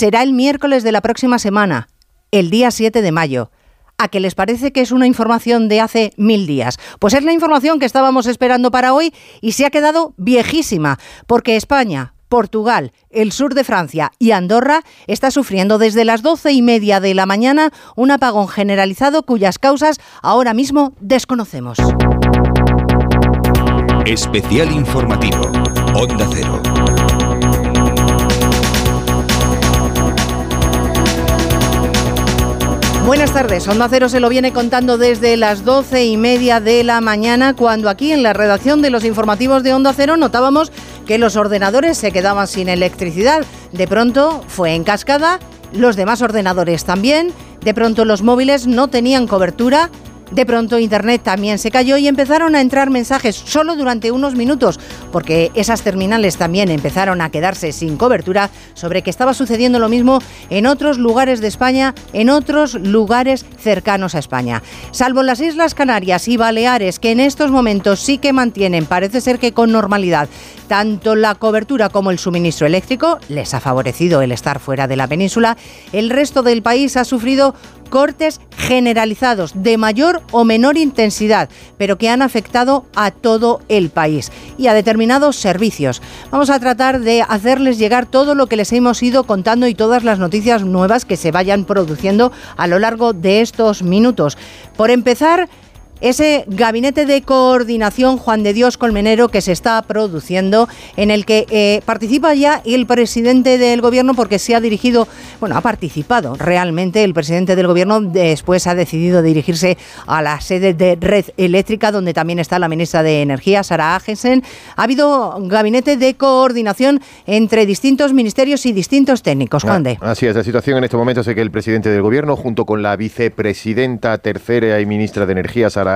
será el miércoles de la próxima semana, el día 7 de mayo a que les parece que es una información de hace mil días. Pues es la información que estábamos esperando para hoy y se ha quedado viejísima, porque España, Portugal, el sur de Francia y Andorra está sufriendo desde las doce y media de la mañana un apagón generalizado cuyas causas ahora mismo desconocemos. Especial informativo. Onda Cero. Buenas tardes. Onda Cero se lo viene contando desde las doce y media de la mañana, cuando aquí en la redacción de los informativos de Onda Cero notábamos que los ordenadores se quedaban sin electricidad. De pronto fue en cascada, los demás ordenadores también. De pronto los móviles no tenían cobertura de pronto Internet también se cayó y empezaron a entrar mensajes solo durante unos minutos, porque esas terminales también empezaron a quedarse sin cobertura sobre que estaba sucediendo lo mismo en otros lugares de España, en otros lugares cercanos a España. Salvo las Islas Canarias y Baleares, que en estos momentos sí que mantienen, parece ser que con normalidad, tanto la cobertura como el suministro eléctrico, les ha favorecido el estar fuera de la península, el resto del país ha sufrido cortes generalizados de mayor o menor intensidad, pero que han afectado a todo el país y a determinados servicios. Vamos a tratar de hacerles llegar todo lo que les hemos ido contando y todas las noticias nuevas que se vayan produciendo a lo largo de estos minutos. Por empezar, ese gabinete de coordinación Juan de Dios Colmenero que se está produciendo, en el que eh, participa ya el presidente del gobierno porque se ha dirigido, bueno, ha participado realmente el presidente del gobierno, después ha decidido dirigirse a la sede de Red Eléctrica, donde también está la ministra de Energía, Sara Agensen. Ha habido gabinete de coordinación entre distintos ministerios y distintos técnicos. Juan de. Así es, la situación en este momento es que el presidente del gobierno, junto con la vicepresidenta tercera y ministra de Energía, Sara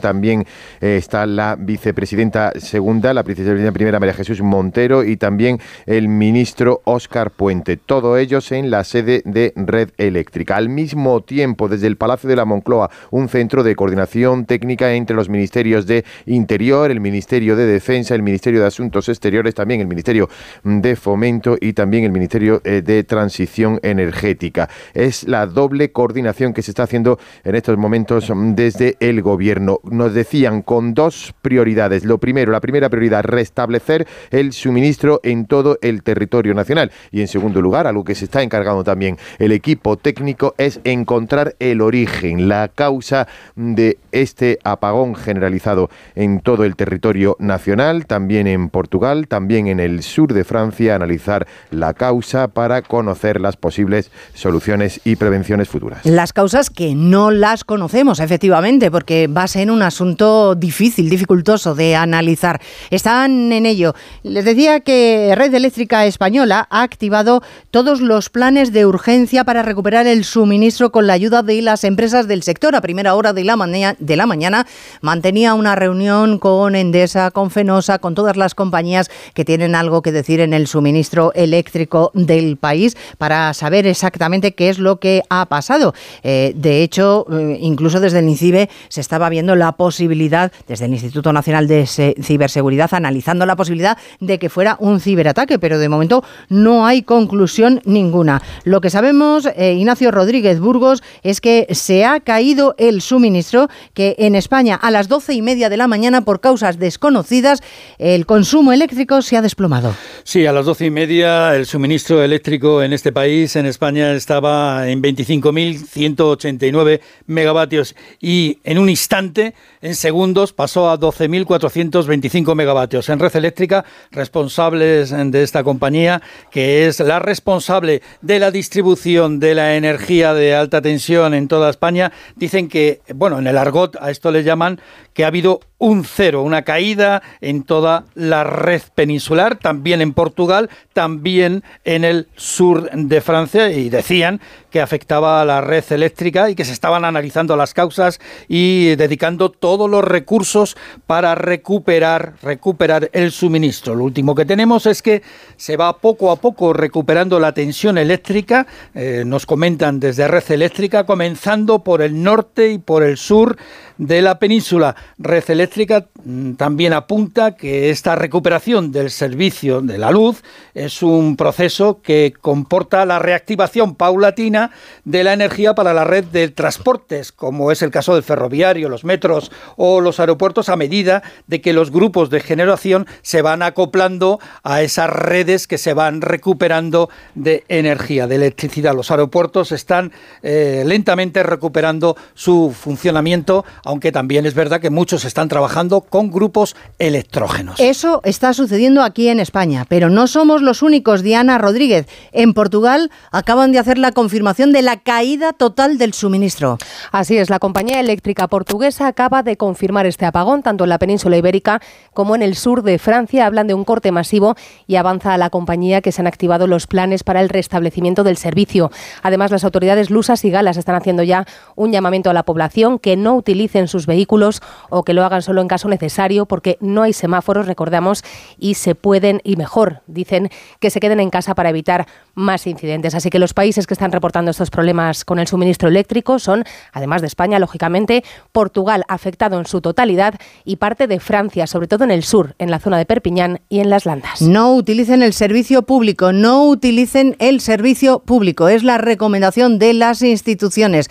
también eh, está la vicepresidenta segunda, la vicepresidenta primera María Jesús Montero y también el ministro Óscar Puente. Todos ellos en la sede de Red Eléctrica. Al mismo tiempo, desde el Palacio de la Moncloa, un centro de coordinación técnica entre los ministerios de Interior, el Ministerio de Defensa, el Ministerio de Asuntos Exteriores, también el Ministerio de Fomento y también el Ministerio eh, de Transición Energética. Es la doble coordinación que se está haciendo en estos momentos mm, desde el gobierno Nos decían con dos prioridades. Lo primero, la primera prioridad, restablecer el suministro en todo el territorio nacional. Y en segundo lugar, algo que se está encargando también el equipo técnico es encontrar el origen, la causa de este apagón generalizado en todo el territorio nacional, también en Portugal, también en el sur de Francia, analizar la causa para conocer las posibles soluciones y prevenciones futuras. Las causas que no las conocemos, efectivamente, porque va a ser un asunto difícil, dificultoso de analizar. Están en ello. Les decía que Red Eléctrica Española ha activado todos los planes de urgencia para recuperar el suministro con la ayuda de las empresas del sector. A primera hora de la, mañana, mantenía una reunión con Endesa, con Fenosa, con todas las compañías que tienen algo que decir en el suministro eléctrico del país para saber exactamente qué es lo que ha pasado. Eh, de hecho, eh, incluso desde el INCIBE se está estaba viendo la posibilidad, desde el Instituto Nacional de Ciberseguridad, analizando la posibilidad de que fuera un ciberataque, pero de momento no hay conclusión ninguna. Lo que sabemos, eh, Ignacio Rodríguez Burgos, es que se ha caído el suministro, que en España a las doce y media de la mañana, por causas desconocidas, el consumo eléctrico se ha desplomado. Sí, a las doce y media el suministro eléctrico en este país, en España, estaba en 25.189 megavatios y en un instante instante, en segundos, pasó a 12.425 megavatios. En red eléctrica, responsables de esta compañía, que es la responsable de la distribución de la energía de alta tensión en toda España, dicen que, bueno, en el argot a esto le llaman que ha habido un cero, una caída en toda la red peninsular, también en Portugal, también en el sur de Francia, y decían que afectaba a la red eléctrica y que se estaban analizando las causas y dedicando todos los recursos para recuperar, recuperar el suministro. Lo último que tenemos es que se va poco a poco recuperando la tensión eléctrica, eh, nos comentan desde red eléctrica, comenzando por el norte y por el sur de la península. Red eléctrica mm, también apunta que esta recuperación del servicio de la luz es un proceso que comporta la reactivación paulatina de la energía para la red de transportes, como es el caso del ferroviario, los metros o los aeropuertos, a medida de que los grupos de generación se van acoplando a esas redes que se van recuperando de energía, de electricidad. Los aeropuertos están eh, lentamente recuperando su funcionamiento, aunque también es verdad que muchos están trabajando con grupos electrógenos. Eso está sucediendo aquí en España, pero no somos los únicos, Diana Rodríguez. En Portugal acaban de hacer la confirmación de la caída total del suministro. Así es, la compañía eléctrica portuguesa acaba de confirmar este apagón, tanto en la península ibérica como en el sur de Francia. Hablan de un corte masivo y avanza a la compañía que se han activado los planes para el restablecimiento del servicio. Además, las autoridades lusas y galas están haciendo ya un llamamiento a la población que no utilicen sus vehículos o que lo hagan solo en caso necesario porque no hay semáforos, recordamos, y se pueden, y mejor, dicen, que se queden en casa para evitar más incidentes. Así que los países que están reportando estos problemas con el suministro eléctrico son, además de España, lógicamente, Portugal, afectado en su totalidad, y parte de Francia, sobre todo en el sur, en la zona de Perpiñán y en las Landas. No utilicen el servicio público, no utilicen el servicio público. Es la recomendación de las instituciones.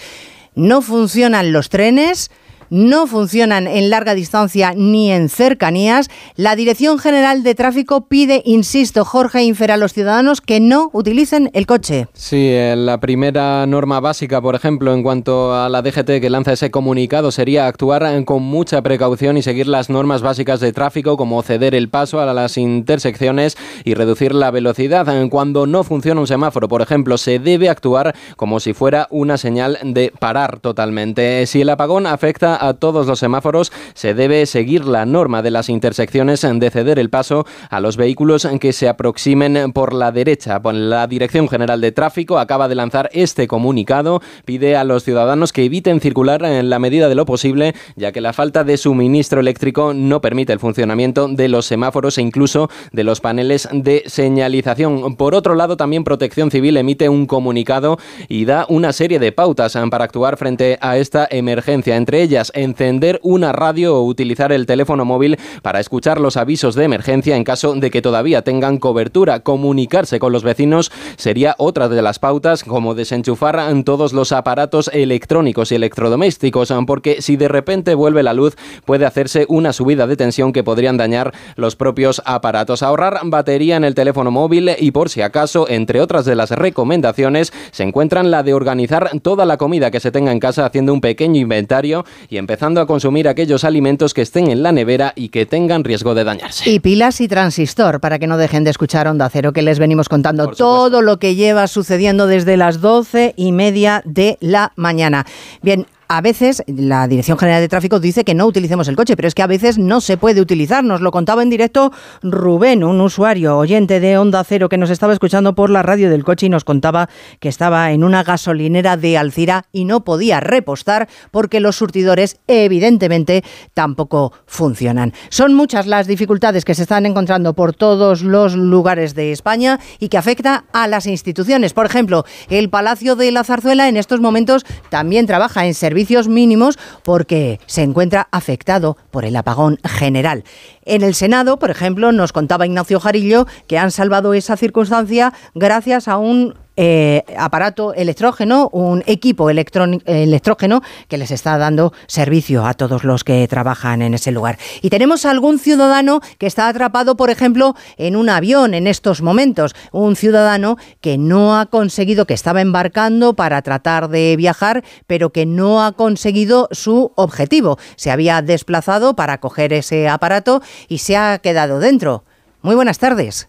No funcionan los trenes no funcionan en larga distancia ni en cercanías, la Dirección General de Tráfico pide, insisto, Jorge Infer a los ciudadanos que no utilicen el coche. Sí, la primera norma básica, por ejemplo, en cuanto a la DGT que lanza ese comunicado sería actuar con mucha precaución y seguir las normas básicas de tráfico como ceder el paso a las intersecciones y reducir la velocidad. Cuando no funciona un semáforo, por ejemplo, se debe actuar como si fuera una señal de parar totalmente. Si el apagón afecta a todos los semáforos, se debe seguir la norma de las intersecciones de ceder el paso a los vehículos que se aproximen por la derecha. La Dirección General de Tráfico acaba de lanzar este comunicado. Pide a los ciudadanos que eviten circular en la medida de lo posible, ya que la falta de suministro eléctrico no permite el funcionamiento de los semáforos e incluso de los paneles de señalización. Por otro lado, también Protección Civil emite un comunicado y da una serie de pautas para actuar frente a esta emergencia. Entre ellas, encender una radio o utilizar el teléfono móvil para escuchar los avisos de emergencia en caso de que todavía tengan cobertura. Comunicarse con los vecinos sería otra de las pautas, como desenchufar todos los aparatos electrónicos y electrodomésticos, porque si de repente vuelve la luz puede hacerse una subida de tensión que podrían dañar los propios aparatos. Ahorrar batería en el teléfono móvil y por si acaso, entre otras de las recomendaciones, se encuentran la de organizar toda la comida que se tenga en casa haciendo un pequeño inventario y empezando a consumir aquellos alimentos que estén en la nevera y que tengan riesgo de dañarse. Y pilas y transistor, para que no dejen de escuchar Onda Cero, que les venimos contando todo lo que lleva sucediendo desde las doce y media de la mañana. Bien, a veces la Dirección General de Tráfico dice que no utilicemos el coche, pero es que a veces no se puede utilizar. Nos lo contaba en directo Rubén, un usuario oyente de Onda Cero que nos estaba escuchando por la radio del coche y nos contaba que estaba en una gasolinera de Alcira y no podía repostar porque los surtidores evidentemente tampoco funcionan. Son muchas las dificultades que se están encontrando por todos los lugares de España y que afecta a las instituciones. Por ejemplo, el Palacio de la Zarzuela en estos momentos también trabaja en servicio servicios mínimos porque se encuentra afectado por el apagón general. En el Senado, por ejemplo, nos contaba Ignacio Jarillo que han salvado esa circunstancia gracias a un eh, aparato electrógeno, un equipo electrógeno que les está dando servicio a todos los que trabajan en ese lugar. Y tenemos algún ciudadano que está atrapado, por ejemplo, en un avión en estos momentos. Un ciudadano que no ha conseguido, que estaba embarcando para tratar de viajar, pero que no ha conseguido su objetivo. Se había desplazado para coger ese aparato y se ha quedado dentro. Muy buenas tardes.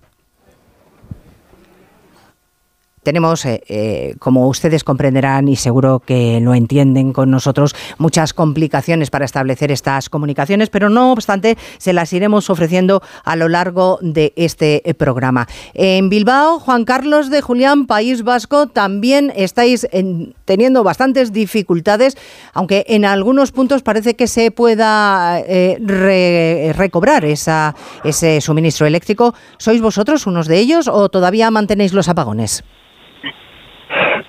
Tenemos, eh, eh, como ustedes comprenderán y seguro que lo entienden con nosotros, muchas complicaciones para establecer estas comunicaciones, pero no obstante se las iremos ofreciendo a lo largo de este eh, programa. En Bilbao, Juan Carlos de Julián, País Vasco, también estáis teniendo bastantes dificultades, aunque en algunos puntos parece que se pueda recobrar ese suministro eléctrico. ¿Sois vosotros unos de ellos o todavía mantenéis los apagones?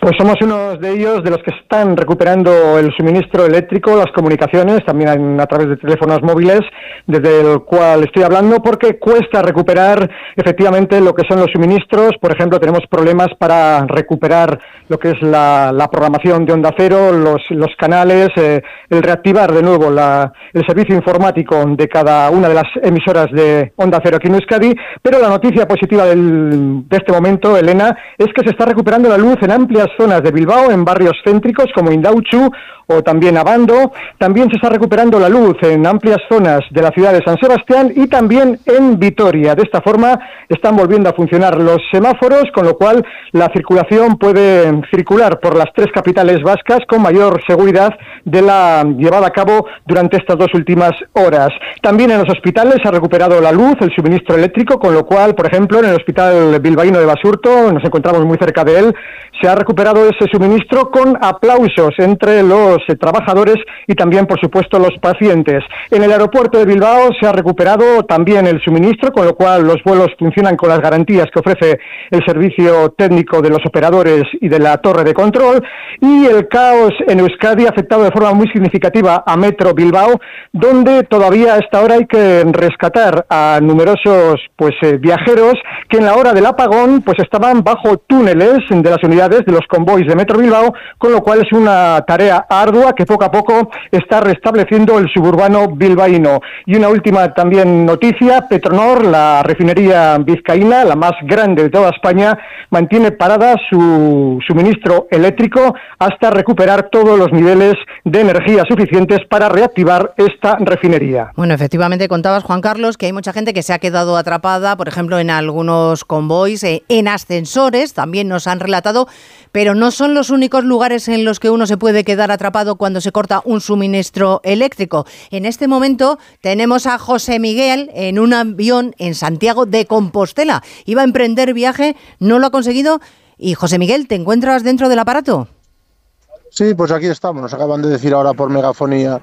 Pues somos unos de ellos de los que están recuperando el suministro eléctrico, las comunicaciones, también a través de teléfonos móviles, desde el cual estoy hablando, porque cuesta recuperar efectivamente lo que son los suministros. Por ejemplo, tenemos problemas para recuperar lo que es la, programación de Onda Cero, los, los canales, eh, el reactivar de nuevo la, el servicio informático de cada una de las emisoras de Onda Cero aquí en Euskadi. Pero la noticia positiva del, de este momento, Elena, es que se está recuperando la luz en amplias zonas de Bilbao, en barrios céntricos como Indauchu o también Abando. También se está recuperando la luz en amplias zonas de la ciudad de San Sebastián y también en Vitoria. De esta forma están volviendo a funcionar los semáforos, con lo cual la circulación puede circular por las tres capitales vascas con mayor seguridad de la llevada a cabo durante estas dos últimas horas. También en los hospitales se ha recuperado la luz, el suministro eléctrico, con lo cual, por ejemplo, en el Hospital Bilbaíno de Basurto, nos encontramos muy cerca de él, se ha recuperado ese suministro con aplausos entre los eh, trabajadores y también, por supuesto, los pacientes. En el aeropuerto de Bilbao se ha recuperado también el suministro, con lo cual los vuelos funcionan con las garantías que ofrece el servicio técnico de los operadores y de la torre de control. Y el caos en Euskadi ha afectado de forma muy significativa a Metro Bilbao, donde todavía a esta hora hay que rescatar a numerosos pues eh, viajeros que en la hora del apagón pues estaban bajo túneles de las unidades de los convoys de Metro Bilbao, con lo cual es una tarea ardua que poco a poco está restableciendo el suburbano bilbaíno. Y una última también noticia, Petronor, la refinería vizcaína, la más grande de toda España, mantiene parada su suministro eléctrico hasta recuperar todos los niveles de energía suficientes para reactivar esta refinería. Bueno, efectivamente contabas, Juan Carlos, que hay mucha gente que se ha quedado atrapada, por ejemplo, en algunos convoys, eh, en ascensores, también nos han relatado pero no son los únicos lugares en los que uno se puede quedar atrapado cuando se corta un suministro eléctrico. En este momento tenemos a José Miguel en un avión en Santiago de Compostela. Iba a emprender viaje, no lo ha conseguido. Y José Miguel, ¿te encuentras dentro del aparato? Sí, pues aquí estamos. Nos acaban de decir ahora por megafonía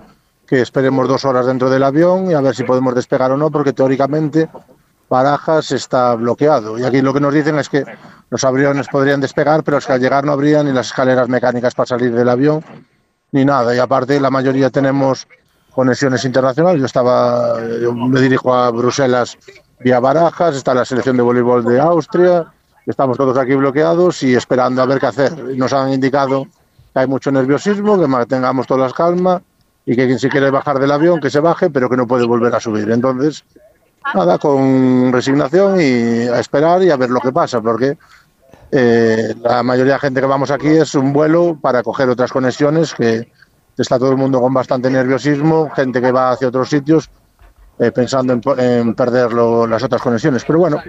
que esperemos dos horas dentro del avión y a ver si podemos despegar o no, porque teóricamente Barajas está bloqueado. Y aquí lo que nos dicen es que los aviones podrían despegar, pero es que al llegar no habría ni las escaleras mecánicas para salir del avión, ni nada. Y aparte, la mayoría tenemos conexiones internacionales. Yo estaba, me dirijo a Bruselas vía Barajas, está la selección de voleibol de Austria, estamos todos aquí bloqueados y esperando a ver qué hacer. Nos han indicado que hay mucho nerviosismo, que mantengamos todas las calma y que quien se quiere bajar del avión, que se baje, pero que no puede volver a subir. Entonces, nada, con resignación y a esperar y a ver lo que pasa, porque eh, la mayoría de gente que vamos aquí es un vuelo para coger otras conexiones, que está todo el mundo con bastante nerviosismo, gente que va hacia otros sitios eh, pensando en, perder las otras conexiones. Pero bueno,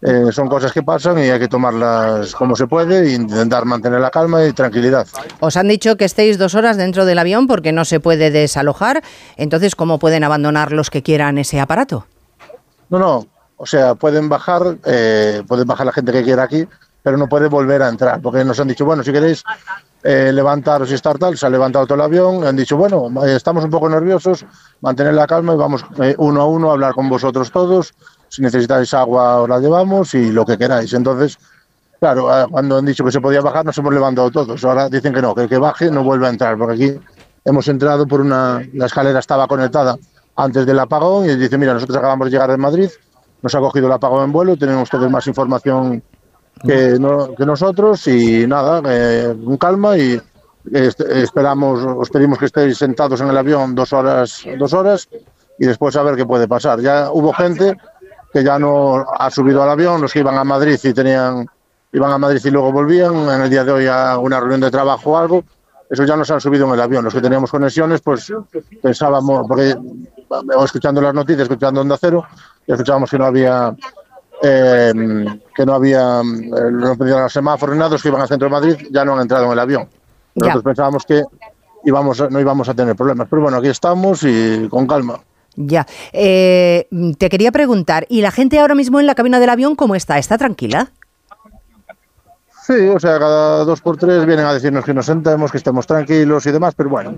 eh, son cosas que pasan y hay que tomarlas como se puede e intentar mantener la calma y tranquilidad. Os han dicho que estéis dos horas dentro del avión porque no se puede desalojar, entonces ¿cómo pueden abandonar los que quieran ese aparato? No, no, o sea, pueden bajar, eh, pueden bajar la gente que quiera aquí, pero no puede volver a entrar, porque nos han dicho, bueno, si queréis eh, levantaros y estar tal, se ha levantado todo el avión, han dicho, bueno, eh, estamos un poco nerviosos, mantener la calma y vamos eh, uno a uno a hablar con vosotros todos, si necesitáis agua os la llevamos y lo que queráis. Entonces, claro, cuando han dicho que se podía bajar nos hemos levantado todos, ahora dicen que no, que el que baje no vuelve a entrar, porque aquí hemos entrado por una, la escalera estaba conectada antes del apagón y dice, mira, nosotros acabamos de llegar de Madrid, nos ha cogido el apagón en vuelo, tenemos ustedes más información que, que nosotros y nada, eh, con calma y esperamos, os pedimos que estéis sentados en el avión dos horas, dos horas y después a ver qué puede pasar. Ya hubo gente que ya no ha subido al avión, los que iban a Madrid y tenían, iban a Madrid y luego volvían, en el día de hoy a una reunión de trabajo o algo, eso ya nos han subido en el avión. Los que teníamos conexiones, pues pensábamos, porque escuchando las noticias, escuchando Onda Cero, y escuchábamos que no había eh, que no había eh, no pedían los semáforos nada, los que iban al centro de Madrid ya no han entrado en el avión. Nosotros pensábamos que íbamos, no íbamos a tener problemas, pero bueno, aquí estamos y con calma. Ya. Eh, te quería preguntar, ¿y la gente ahora mismo en la cabina del avión cómo está? ¿Está tranquila? Sí, o sea, cada dos por tres vienen a decirnos que nos sentemos, que estemos tranquilos y demás, pero bueno,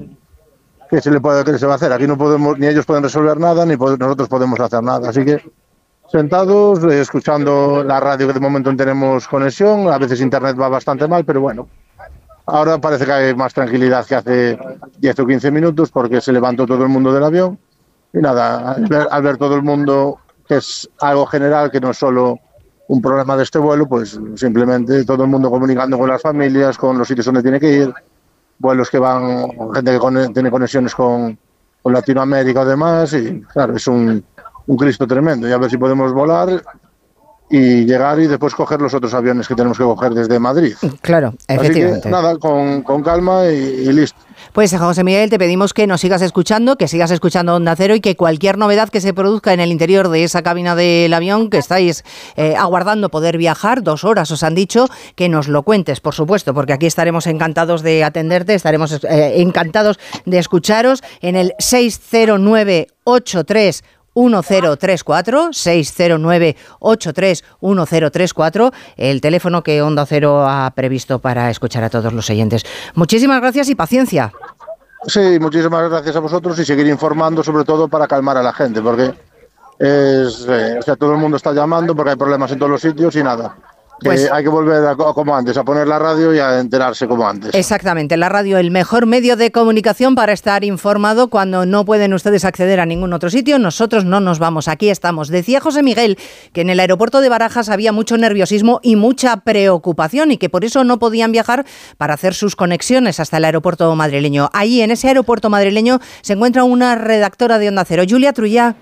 ¿qué se le puede, qué se va a hacer? Aquí no podemos, ni ellos pueden resolver nada, ni nosotros podemos hacer nada. Así que sentados, eh, escuchando la radio que de momento tenemos conexión, a veces internet va bastante mal, pero bueno, Ahora parece que hay más tranquilidad que hace 10 o 15 minutos porque se levantó todo el mundo del avión. Y nada, al ver, al ver todo el mundo que es algo general, que no es solo un problema de este vuelo, pues simplemente todo el mundo comunicando con las familias, con los sitios donde tiene que ir, vuelos que van, gente que con- tiene conexiones con, con Latinoamérica o demás, y claro, es un, un Cristo tremendo. Y a ver si podemos volar y llegar y después coger los otros aviones que tenemos que coger desde Madrid. Claro, Así que efectivamente. nada, con, con calma y, y listo. Pues José Miguel, te pedimos que nos sigas escuchando, que sigas escuchando Onda Cero y que cualquier novedad que se produzca en el interior de esa cabina del avión que estáis eh, aguardando poder viajar, dos horas os han dicho, que nos lo cuentes, por supuesto, porque aquí estaremos encantados de atenderte, estaremos eh, encantados de escucharos en el 60983 1034 609 83 1034 el teléfono que Onda Cero ha previsto para escuchar a todos los oyentes. Muchísimas gracias y paciencia. Sí, muchísimas gracias a vosotros y seguir informando, sobre todo para calmar a la gente, porque es, eh, o sea, todo el mundo está llamando porque hay problemas en todos los sitios y nada. Pues- hay que volver a, co- como antes, a poner la radio y a enterarse como antes. Exactamente, la radio, el mejor medio de comunicación para estar informado cuando no pueden ustedes acceder a ningún otro sitio. Nosotros no nos vamos, aquí estamos. Decía José Miguel que en el aeropuerto de Barajas había mucho nerviosismo y mucha preocupación y que por eso no podían viajar para hacer sus conexiones hasta el aeropuerto madrileño. Allí, en ese aeropuerto madrileño, se encuentra una redactora de Onda Cero, Julia Trullá.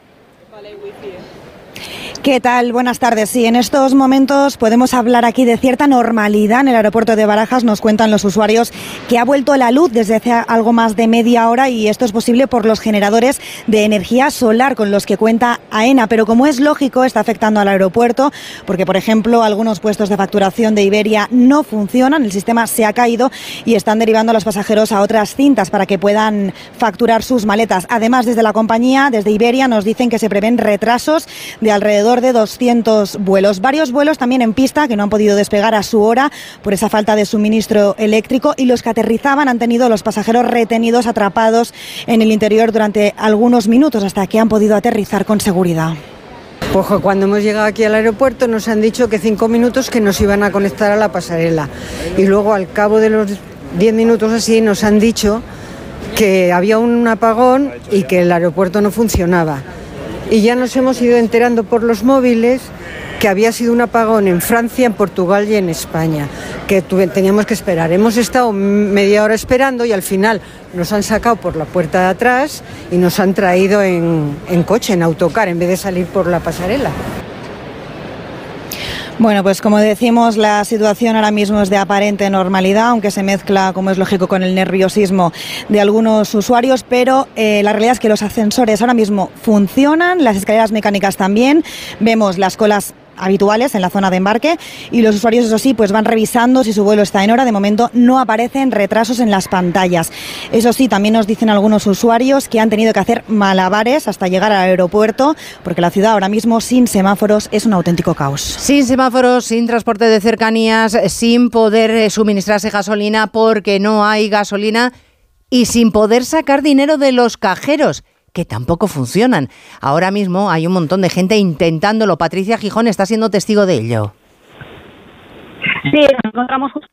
¿Qué tal? Buenas tardes. Sí, en estos momentos podemos hablar aquí de cierta normalidad en el aeropuerto de Barajas. Nos cuentan los usuarios que ha vuelto la luz desde hace algo más de media hora y esto es posible por los generadores de energía solar con los que cuenta AENA. Pero como es lógico, está afectando al aeropuerto porque, por ejemplo, algunos puestos de facturación de Iberia no funcionan, el sistema se ha caído y están derivando a los pasajeros a otras cintas para que puedan facturar sus maletas. Además, desde la compañía, desde Iberia, nos dicen que se prevén retrasos de alrededor de 200 vuelos. Varios vuelos también en pista que no han podido despegar a su hora por esa falta de suministro eléctrico y los que aterrizaban han tenido los pasajeros retenidos, atrapados en el interior durante algunos minutos hasta que han podido aterrizar con seguridad. Ojo, cuando hemos llegado aquí al aeropuerto nos han dicho que cinco minutos que nos iban a conectar a la pasarela. Y luego al cabo de los diez minutos así nos han dicho que había un apagón y que el aeropuerto no funcionaba. Y ya nos hemos ido enterando por los móviles que había sido un apagón en Francia, en Portugal y en España, que teníamos que esperar. Hemos estado media hora esperando y al final nos han sacado por la puerta de atrás y nos han traído en coche, en autocar, en vez de salir por la pasarela. Bueno, pues como decimos, la situación ahora mismo es de aparente normalidad, aunque se mezcla, como es lógico, con el nerviosismo de algunos usuarios, pero eh, la realidad es que los ascensores ahora mismo funcionan, las escaleras mecánicas también, vemos las colas habituales en la zona de embarque y los usuarios eso sí pues van revisando si su vuelo está en hora. De momento no aparecen retrasos en las pantallas. Eso sí también nos dicen algunos usuarios que han tenido que hacer malabares hasta llegar al aeropuerto porque la ciudad ahora mismo sin semáforos es un auténtico caos. Sin semáforos, sin transporte de cercanías, sin poder eh, suministrarse gasolina porque no hay gasolina y sin poder sacar dinero de los cajeros que tampoco funcionan. Ahora mismo hay un montón de gente intentándolo. Patricia Gijón está siendo testigo de ello. Sí, nos encontramos justo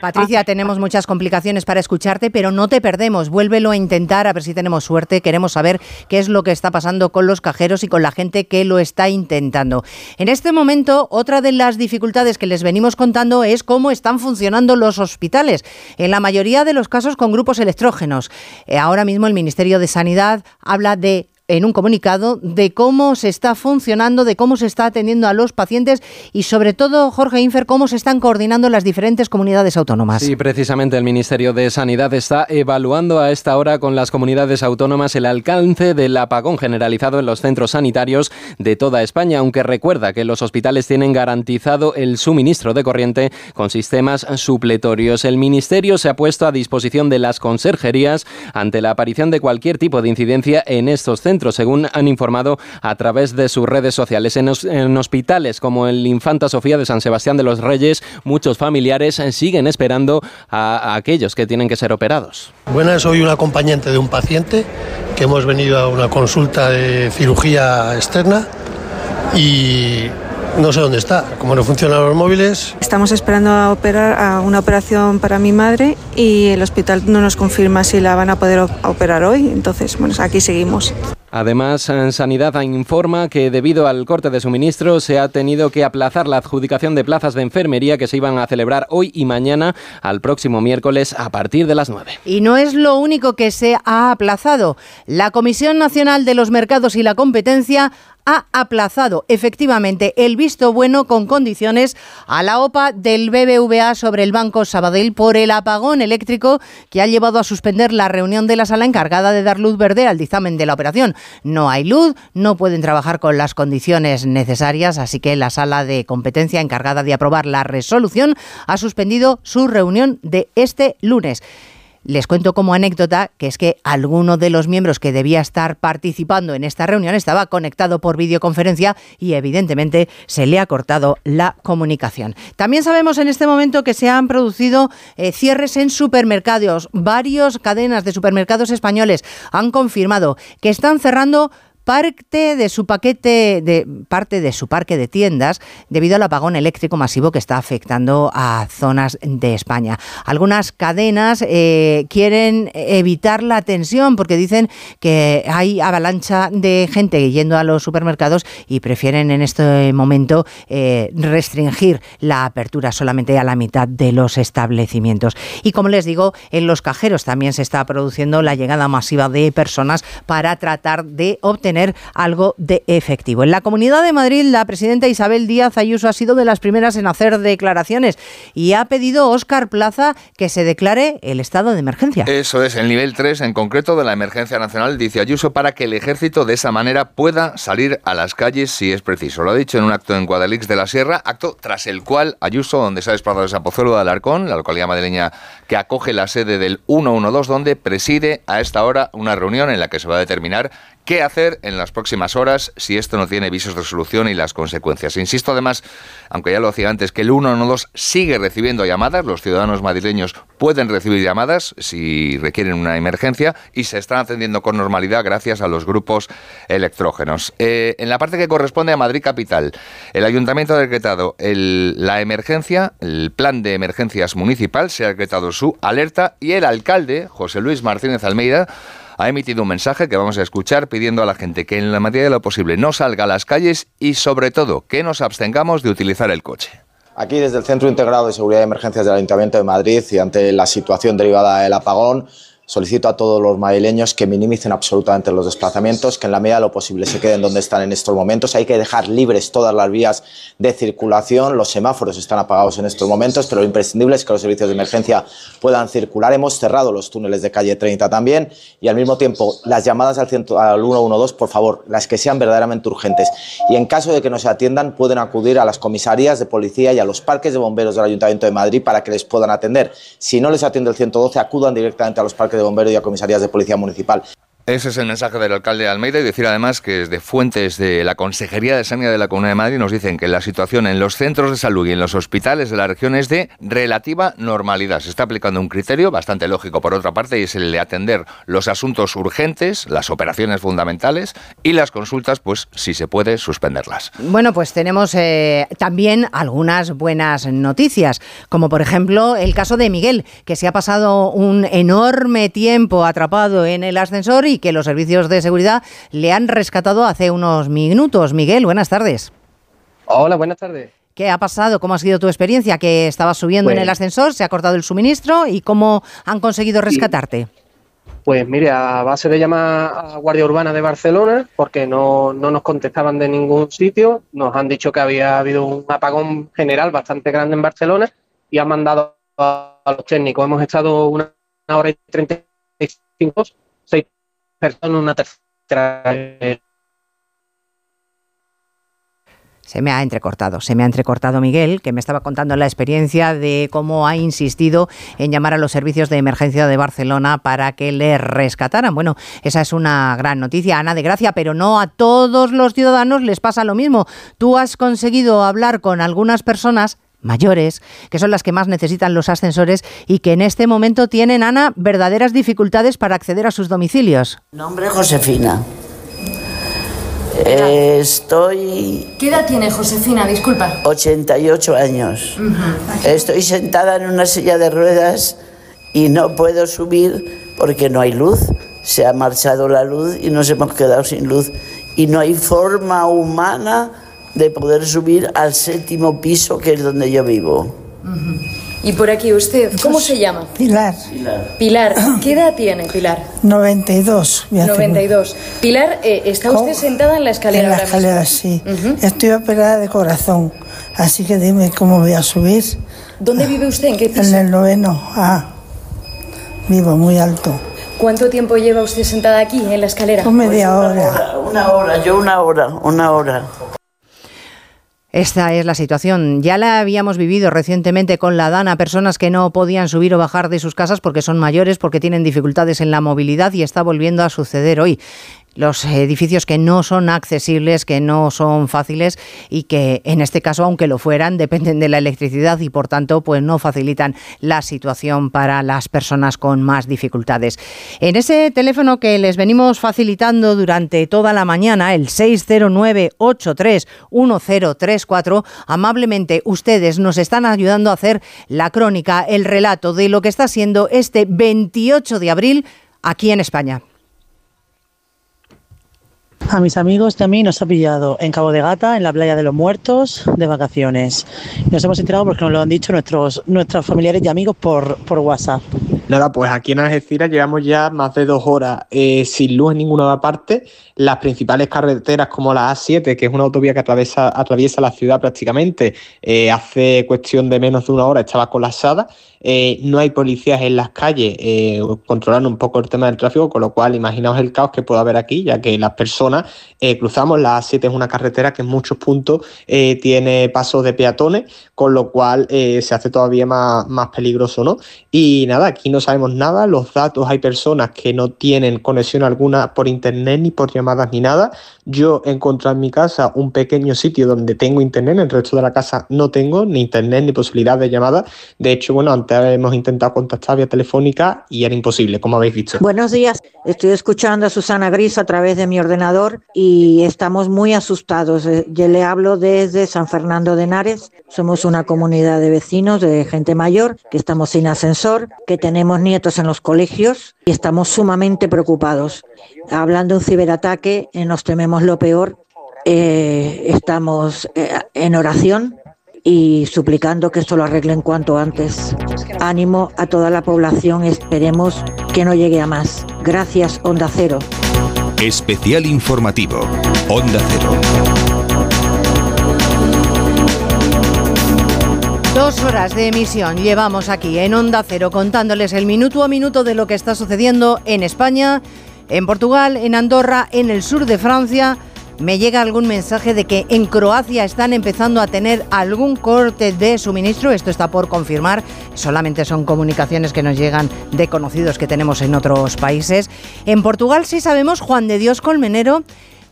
Patricia, tenemos muchas complicaciones para escucharte, pero no te perdemos. Vuélvelo a intentar, a ver si tenemos suerte. Queremos saber qué es lo que está pasando con los cajeros y con la gente que lo está intentando. En este momento, otra de las dificultades que les venimos contando es cómo están funcionando los hospitales. En la mayoría de los casos con grupos electrógenos. Eh, Ahora mismo el Ministerio de Sanidad habla de en un comunicado de cómo se está funcionando, de cómo se está atendiendo a los pacientes y sobre todo, Jorge Infer, cómo se están coordinando las diferentes comunidades autónomas. Sí, precisamente el Ministerio de Sanidad está evaluando a esta hora con las comunidades autónomas el alcance del apagón generalizado en los centros sanitarios de toda España, aunque recuerda que los hospitales tienen garantizado el suministro de corriente con sistemas supletorios. El Ministerio se ha puesto a disposición de las conserjerías ante la aparición de cualquier tipo de incidencia en estos centros centro, según han informado a través de sus redes sociales. En, en hospitales como el Infanta Sofía de San Sebastián de los Reyes, muchos familiares siguen esperando a, a aquellos que tienen que ser operados. Buenas, soy un acompañante de un paciente que hemos venido a una consulta de cirugía externa y no sé dónde está, como no funcionan los móviles. Estamos esperando a operar a una operación para mi madre y el hospital no nos confirma si la van a poder operar hoy, entonces bueno, aquí seguimos. Además, Sanidad informa que debido al corte de suministro se ha tenido que aplazar la adjudicación de plazas de enfermería que se iban a celebrar hoy y mañana al próximo miércoles a partir de las 9. Y no es lo único que se ha aplazado. La Comisión Nacional de los Mercados y la Competencia ha aplazado efectivamente el visto bueno con condiciones a la OPA del BBVA sobre el Banco Sabadell por el apagón eléctrico que ha llevado a suspender la reunión de la sala encargada de dar luz verde al dictamen de la operación. No hay luz, no pueden trabajar con las condiciones necesarias, así que la sala de competencia encargada de aprobar la resolución ha suspendido su reunión de este lunes. Les cuento como anécdota que es que alguno de los miembros que debía estar participando en esta reunión estaba conectado por videoconferencia y evidentemente se le ha cortado la comunicación. También sabemos en este momento que se han producido eh, cierres en supermercados. Varias cadenas de supermercados españoles han confirmado que están cerrando parte de su paquete de parte de su parque de tiendas debido al apagón eléctrico masivo que está afectando a zonas de España. Algunas cadenas eh, quieren evitar la tensión porque dicen que hay avalancha de gente yendo a los supermercados y prefieren en este momento eh, restringir la apertura solamente a la mitad de los establecimientos. Y como les digo, en los cajeros también se está produciendo la llegada masiva de personas para tratar de obtener algo de efectivo. En la Comunidad de Madrid, la presidenta Isabel Díaz Ayuso ha sido de las primeras en hacer declaraciones y ha pedido Óscar Plaza que se declare el estado de emergencia. Eso es, el nivel 3 en concreto de la emergencia nacional, dice Ayuso, para que el ejército de esa manera pueda salir a las calles si es preciso. Lo ha dicho en un acto en Guadalix de la Sierra, acto tras el cual Ayuso, donde se ha desplazado esa Pozuelo de Alarcón, la localidad madrileña que acoge la sede del 112, donde preside a esta hora una reunión en la que se va a determinar qué hacer en las próximas horas si esto no tiene visos de solución y las consecuencias. Insisto además, aunque ya lo hacía antes, que el 112 sigue recibiendo llamadas, los ciudadanos madrileños pueden recibir llamadas si requieren una emergencia y se están atendiendo con normalidad gracias a los grupos electrógenos. Eh, en la parte que corresponde a Madrid Capital, el ayuntamiento ha decretado la emergencia, el plan de emergencias municipal, se ha decretado su alerta y el alcalde, José Luis Martínez Almeida, ha emitido un mensaje que vamos a escuchar pidiendo a la gente que en la medida de lo posible no salga a las calles y sobre todo que nos abstengamos de utilizar el coche. Aquí desde el Centro Integrado de Seguridad y Emergencias del Ayuntamiento de Madrid y ante la situación derivada del apagón, Solicito a todos los madrileños que minimicen absolutamente los desplazamientos, que en la medida de lo posible se queden donde están en estos momentos. Hay que dejar libres todas las vías de circulación. Los semáforos están apagados en estos momentos, pero lo imprescindible es que los servicios de emergencia puedan circular. Hemos cerrado los túneles de calle 30 también y al mismo tiempo las llamadas al, 112, por favor, las que sean verdaderamente urgentes. Y en caso de que no se atiendan, pueden acudir a las comisarías de policía y a los parques de bomberos del Ayuntamiento de Madrid para que les puedan atender. Si no les atiende el 112, acudan directamente a los parques de bomberos y a comisarías de policía municipal. Ese es el mensaje del alcalde de Almeida y decir además que desde fuentes de la Consejería de Sanidad de la Comunidad de Madrid nos dicen que la situación en los centros de salud y en los hospitales de la región es de relativa normalidad. Se está aplicando un criterio bastante lógico por otra parte y es el de atender los asuntos urgentes, las operaciones fundamentales y las consultas, pues si se puede, suspenderlas. Bueno, pues tenemos eh, también algunas buenas noticias, como por ejemplo el caso de Miguel, que se ha pasado un enorme tiempo atrapado en el ascensor y que los servicios de seguridad le han rescatado hace unos minutos. Miguel, buenas tardes. Hola, buenas tardes. ¿Qué ha pasado? ¿Cómo ha sido tu experiencia? Que estabas subiendo en el pues ascensor, se ha cortado el suministro y cómo han conseguido rescatarte. Pues mire, a base de llamar a Guardia Urbana de Barcelona, porque no, no, nos contestaban de ningún sitio, nos han dicho que había habido un apagón general bastante grande en Barcelona y han mandado a, los técnicos. Hemos estado una, hora y 35, seis una tercera. Se me ha entrecortado, se me ha entrecortado Miguel, que me estaba contando la experiencia de cómo ha insistido en llamar a los servicios de emergencia de Barcelona para que le rescataran. Bueno, esa es una gran noticia, Ana de Gracia, pero no a todos los ciudadanos les pasa lo mismo. Tú has conseguido hablar con algunas personas mayores, que son las que más necesitan los ascensores y que en este momento tienen, Ana, verdaderas dificultades para acceder a sus domicilios. Nombre Josefina. Eh, estoy... ¿Qué edad tiene Josefina? Disculpa. 88 años. Estoy sentada en una silla de ruedas y no puedo subir porque no hay luz. Se ha marchado la luz y nos hemos quedado sin luz. Y no hay forma humana de poder subir al séptimo piso, que es donde yo vivo. Y por aquí usted, ¿cómo se llama? Pilar. Pilar. ¿Qué edad tiene Pilar? 92. voy a hacer- 92. Pilar, eh, ¿está usted sentada en la escalera En la escalera, sí. Estoy operada de corazón, así que dime cómo voy a subir. ¿Dónde vive usted? ¿En qué En piso? el noveno. Ah, vivo muy alto. ¿Cuánto tiempo lleva usted sentada aquí, en la escalera? Pues media hora. Una hora, yo una hora, una hora. Esta es la situación. Ya la habíamos vivido recientemente con la Dana, personas que no podían subir o bajar de sus casas porque son mayores, porque tienen dificultades en la movilidad y está volviendo a suceder hoy. Los edificios que no son accesibles, que no son fáciles y que en este caso, aunque lo fueran, dependen de la electricidad y por tanto pues no facilitan la situación para las personas con más dificultades. En ese teléfono que les venimos facilitando durante toda la mañana, el 609-831034, amablemente ustedes nos están ayudando a hacer la crónica, el relato de lo que está siendo este 28 de abril aquí en España. A mis amigos también nos ha pillado en Cabo de Gata, en la playa de los muertos, de vacaciones. Nos hemos enterado porque nos lo han dicho nuestros, nuestros familiares y amigos por, por WhatsApp. Nada, pues aquí en Algeciras llevamos ya más de dos horas eh, sin luz en ninguna parte. Las principales carreteras como la A7, que es una autovía que atraviesa, atraviesa la ciudad prácticamente, eh, hace cuestión de menos de una hora estaba colapsada. Eh, no hay policías en las calles eh, controlando un poco el tema del tráfico, con lo cual imaginaos el caos que puede haber aquí, ya que las personas eh, cruzamos. La A7 es una carretera que en muchos puntos tiene pasos de peatones, con lo cual se hace todavía más, más peligroso, ¿no? Y nada, aquí no sabemos nada, los datos, hay personas que no tienen conexión alguna por internet, ni por llamadas, ni nada. Yo he encontrado en mi casa un pequeño sitio donde tengo internet, en el resto de la casa no tengo ni internet ni posibilidad de llamada. De hecho, bueno, antes hemos intentado contactar vía telefónica y era imposible, como habéis visto. Buenos días, estoy escuchando a Susana Gris a través de mi ordenador y estamos muy asustados. Eh, Yo le hablo desde San Fernando de Henares. Somos una comunidad de vecinos, de gente mayor, que estamos sin ascensor, que tenemos nietos en los colegios y estamos sumamente preocupados. Hablando de un ciberataque, eh, nos tememos lo peor. Eh, estamos en oración y suplicando que esto lo arreglen cuanto antes. Ánimo a toda la población, esperemos que no llegue a más. Gracias, Onda Cero. Especial informativo. Onda Cero. Dos horas de emisión llevamos aquí en Onda Cero contándoles el minuto a minuto de lo que está sucediendo en España, en Portugal, en Andorra, en el sur de Francia. Me llega algún mensaje de que en Croacia están empezando a tener algún corte de suministro. Esto está por confirmar. Solamente son comunicaciones que nos llegan de conocidos que tenemos en otros países. En Portugal sí sabemos, Juan de Dios Colmenero,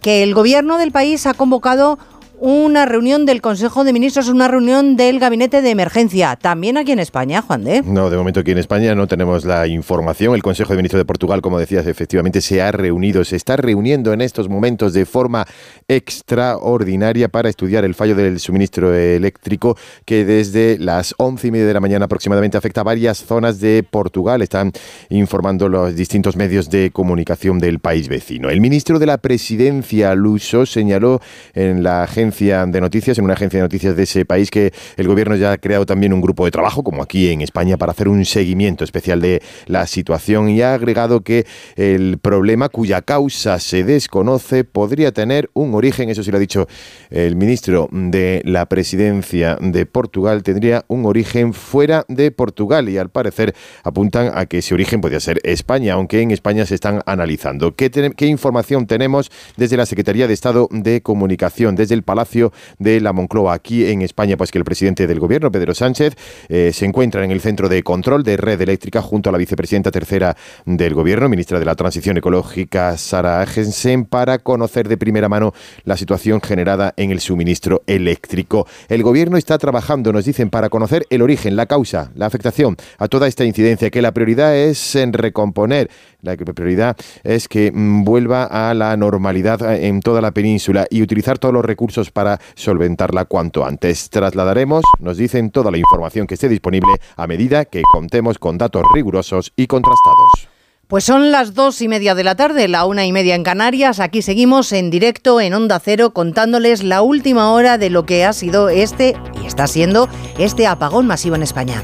que el gobierno del país ha convocado una reunión del Consejo de Ministros, una reunión del Gabinete de Emergencia. También aquí en España, Juan de. No, de momento aquí en España no tenemos la información. El Consejo de Ministros de Portugal, como decías, efectivamente se ha reunido, se está reuniendo en estos momentos de forma extraordinaria para estudiar el fallo del suministro eléctrico que desde las once y media de la mañana aproximadamente afecta a varias zonas de Portugal. Están informando los distintos medios de comunicación del país vecino. El ministro de la Presidencia, Luso, señaló en la de noticias, en una agencia de noticias de ese país, que el gobierno ya ha creado también un grupo de trabajo, como aquí en España, para hacer un seguimiento especial de la situación y ha agregado que el problema, cuya causa se desconoce, podría tener un origen, eso sí lo ha dicho el ministro de la presidencia de Portugal, tendría un origen fuera de Portugal y al parecer apuntan a que ese origen podría ser España, aunque en España se están analizando. ¿Qué, ten- qué información tenemos desde la Secretaría de Estado de Comunicación, desde el Palacio de la Moncloa. Aquí en España, pues que el presidente del gobierno, Pedro Sánchez, eh, se encuentra en el centro de control de red eléctrica junto a la vicepresidenta tercera del gobierno, ministra de la Transición Ecológica, Sara Agensen, para conocer de primera mano la situación generada en el suministro eléctrico. El gobierno está trabajando, nos dicen, para conocer el origen, la causa, la afectación a toda esta incidencia, que la prioridad es en recomponer, la prioridad es que mm, vuelva a la normalidad eh, en toda la península y utilizar todos los recursos para solventarla cuanto antes. Trasladaremos, nos dicen, toda la información que esté disponible a medida que contemos con datos rigurosos y contrastados. Pues son las dos y media de la tarde, la una y media en Canarias. Aquí seguimos en directo en Onda Cero contándoles la última hora de lo que ha sido este y está siendo este apagón masivo en España.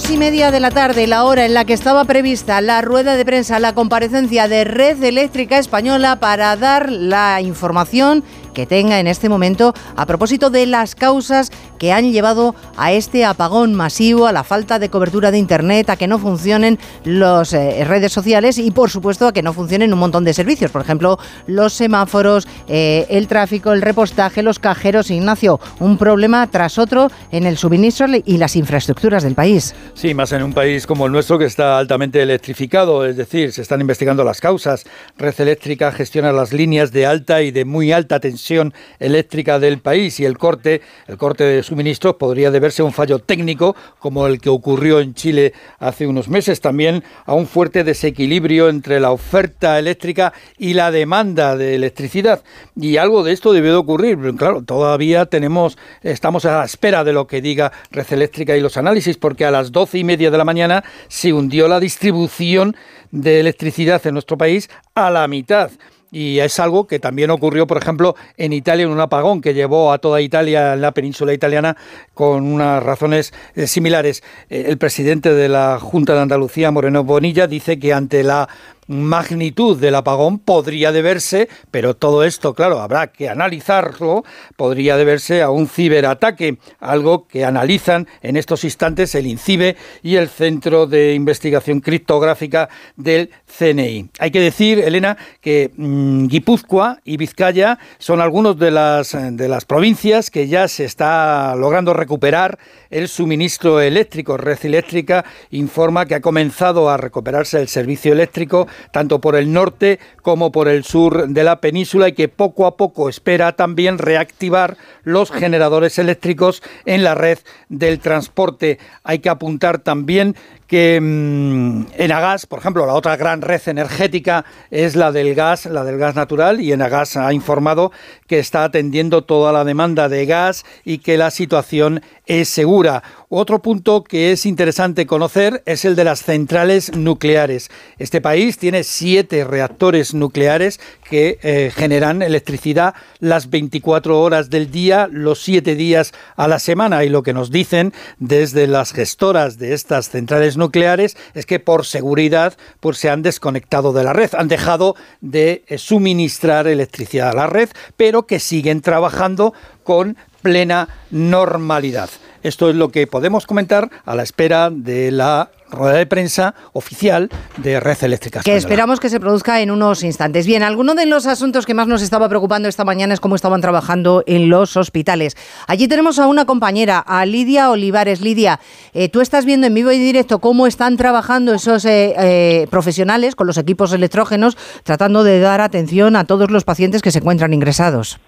Dos y media de la tarde, la hora en la que estaba prevista la rueda de prensa, la comparecencia de Red Eléctrica Española para dar la información que tenga en este momento a propósito de las causas que han llevado a este apagón masivo, a la falta de cobertura de Internet, a que no funcionen las eh, redes sociales y, por supuesto, a que no funcionen un montón de servicios. Por ejemplo, los semáforos, eh, el tráfico, el repostaje, los cajeros. Ignacio, un problema tras otro en el suministro y las infraestructuras del país. Sí, más en un país como el nuestro que está altamente electrificado, es decir, se están investigando las causas. Red Eléctrica gestiona las líneas de alta y de muy alta tensión eléctrica del país y el corte, el corte de suministros podría deberse a un fallo técnico como el que ocurrió en Chile hace unos meses, también a un fuerte desequilibrio entre la oferta eléctrica y la demanda de electricidad. Y algo de esto debió de ocurrir. Claro, todavía tenemos, estamos a la espera de lo que diga Red Eléctrica y los análisis, porque a las doce y media de la mañana se hundió la distribución de electricidad en nuestro país a la mitad. Y es algo que también ocurrió, por ejemplo, en Italia en un apagón que llevó a toda Italia, en la península italiana, con unas razones eh, similares. Eh, el presidente de la Junta de Andalucía, Moreno Bonilla, dice que ante la magnitud del apagón podría deberse, pero todo esto, claro, habrá que analizarlo, podría deberse a un ciberataque, algo que analizan en estos instantes el INCIBE y el Centro de Investigación Criptográfica del CNI. Hay que decir, Elena, que mm, Guipúzcoa y Vizcaya son algunos de las, de las provincias que ya se está logrando recuperar el suministro eléctrico. Red Eléctrica informa que ha comenzado a recuperarse el servicio eléctrico tanto por el norte como por el sur de la península y que poco a poco espera también reactivar los generadores eléctricos en la red del transporte. Hay que apuntar también que mm, en Agas, por ejemplo, la otra gran red energética es la del gas, la del gas natural, y Enagas ha informado que está atendiendo toda la demanda de gas y que la situación es segura. Otro punto que es interesante conocer es el de las centrales nucleares. Este país tiene siete reactores nucleares que eh, generan electricidad las 24 horas del día, los siete días a la semana. Y lo que nos dicen desde las gestoras de estas centrales nucleares es que por seguridad pues, se han desconectado de la red, han dejado de eh, suministrar electricidad a la red, pero que siguen trabajando con plena normalidad. Esto es lo que podemos comentar a la espera de la rueda de prensa oficial de Red Eléctrica. Que esperamos que se produzca en unos instantes. Bien, alguno de los asuntos que más nos estaba preocupando esta mañana es cómo estaban trabajando en los hospitales. Allí tenemos a una compañera, a Lidia Olivares. Lidia, eh, tú estás viendo en vivo y directo cómo están trabajando esos eh, eh, profesionales con los equipos electrógenos tratando de dar atención a todos los pacientes que se encuentran ingresados.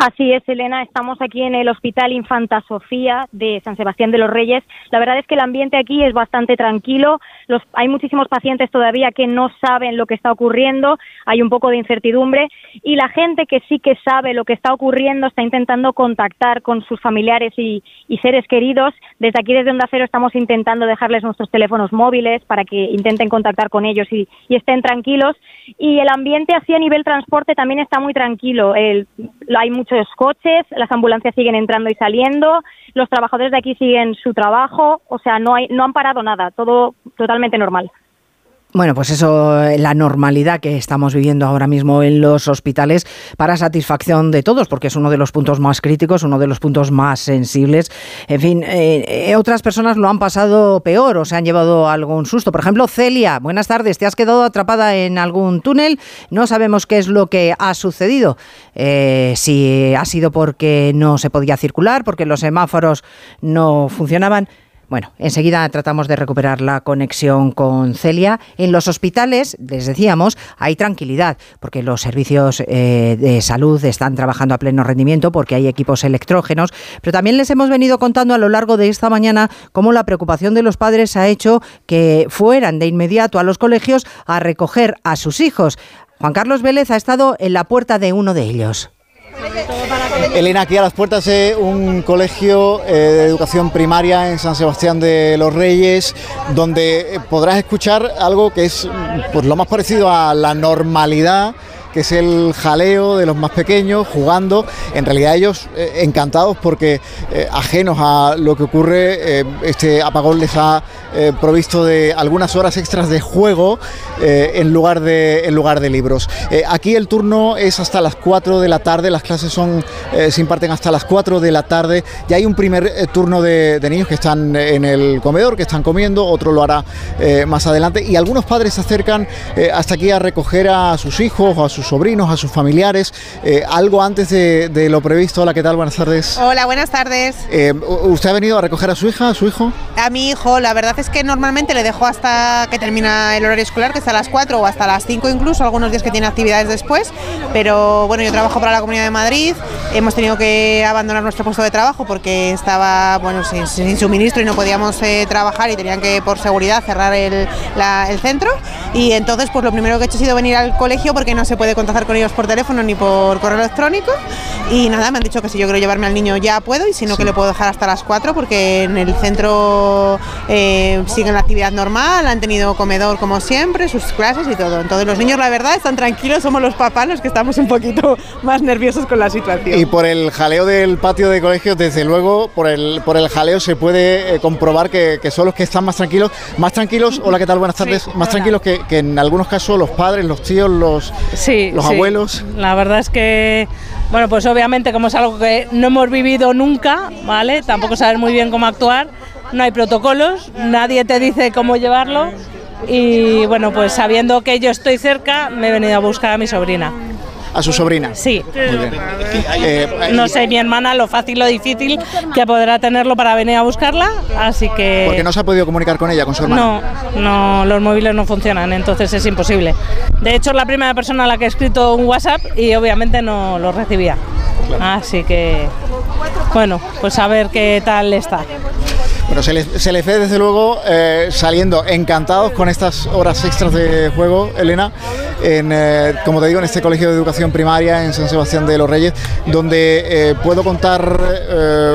Así es, Elena. Estamos aquí en el Hospital Infanta Sofía de San Sebastián de los Reyes. La verdad es que el ambiente aquí es bastante tranquilo. hay muchísimos pacientes todavía que no saben lo que está ocurriendo. Hay un poco de incertidumbre. Y la gente que sí que sabe lo que está ocurriendo está intentando contactar con sus familiares y, seres queridos. Desde aquí, desde Onda Cero, estamos intentando dejarles nuestros teléfonos móviles para que intenten contactar con ellos y, estén tranquilos. Y el ambiente así a nivel transporte también está muy tranquilo. hay mucho muchos coches, las ambulancias siguen entrando y saliendo, los trabajadores de aquí siguen su trabajo, o sea, no, hay, no han parado nada, todo totalmente normal. Bueno, pues eso, la normalidad que estamos viviendo ahora mismo en los hospitales para satisfacción de todos, porque es uno de los puntos más críticos, uno de los puntos más sensibles. En fin, eh, otras personas lo han pasado peor o se han llevado algún susto. Por ejemplo, Celia, buenas tardes, te has quedado atrapada en algún túnel, no sabemos qué es lo que ha sucedido. Eh, si ha sido porque no se podía circular, porque los semáforos no funcionaban. Bueno, enseguida tratamos de recuperar la conexión con Celia. En los hospitales, les decíamos, hay tranquilidad porque los servicios eh, de salud están trabajando a pleno rendimiento porque hay equipos electrógenos, pero también les hemos venido contando a lo largo de esta mañana cómo la preocupación de los padres ha hecho que fueran de inmediato a los colegios a recoger a sus hijos. Juan Carlos Vélez ha estado en la puerta de uno de ellos. Elena, aquí a las puertas de un colegio eh, de educación primaria en San Sebastián de los Reyes, donde podrás escuchar algo que es pues, lo más parecido a la normalidad que es el jaleo de los más pequeños jugando, en realidad ellos eh, encantados porque eh, ajenos a lo que ocurre, eh, este apagón les ha provisto de algunas horas extras de juego en, lugar de, en lugar de libros. aquí el turno es hasta las 4 de la tarde, las clases son, se imparten hasta las 4 de la tarde, y hay un primer turno de, de, niños que están en el comedor, que están comiendo, otro lo hará más adelante, y algunos padres se acercan hasta aquí a recoger a sus hijos o a sus sus sobrinos, a sus familiares, eh, algo antes de, lo previsto. Hola, ¿qué tal? Buenas tardes. Hola, buenas tardes. Eh, ¿Usted ha venido a recoger a su hija, a su hijo? A mi hijo, la verdad es que normalmente le dejo hasta que termina el horario escolar, que es a las 4 o hasta las 5 incluso, algunos días que tiene actividades después, pero bueno, yo trabajo para la Comunidad de Madrid, hemos tenido que abandonar nuestro puesto de trabajo porque estaba bueno sin, suministro y no podíamos eh, trabajar y tenían que por seguridad cerrar el, el centro y entonces pues lo primero que he hecho ha sido venir al colegio porque no se puede contactar con ellos por teléfono ni por correo electrónico. Y nada, me han dicho que si yo quiero llevarme al niño ya puedo y si no que le puedo dejar hasta las 4 porque en el centro eh, siguen la actividad normal, han tenido comedor como siempre, sus clases y todo. Entonces los niños la verdad están tranquilos, somos los papás los que estamos un poquito más nerviosos con la situación. Y por el jaleo del patio de colegio, desde luego, por el, por el jaleo se puede eh, comprobar que, son los que están más tranquilos, más tranquilos, hola, ¿qué tal? Buenas tardes, más tranquilos que, que, en algunos casos los padres, los tíos, los, sí, los abuelos. La verdad es que, bueno, pues obviamente como es algo que no hemos vivido nunca, ¿vale? Tampoco sabes muy bien cómo actuar, no hay protocolos, nadie te dice cómo llevarlo y bueno, pues sabiendo que yo estoy cerca, me he venido a buscar a mi sobrina a su sobrina. Sí. Eh, no sé mi hermana lo fácil o difícil que podrá tenerlo para venir a buscarla, así que... Porque no se ha podido comunicar con ella, con su hermana. No, no, los móviles no funcionan, entonces es imposible. De hecho, es la primera persona a la que he escrito un WhatsApp y obviamente no lo recibía. Así que, bueno, pues a ver qué tal está. Bueno, se les, ve desde luego eh, saliendo encantados con estas horas extras de juego, Elena, en, eh, como te digo, en este colegio de educación primaria en San Sebastián de los Reyes, donde eh, puedo contar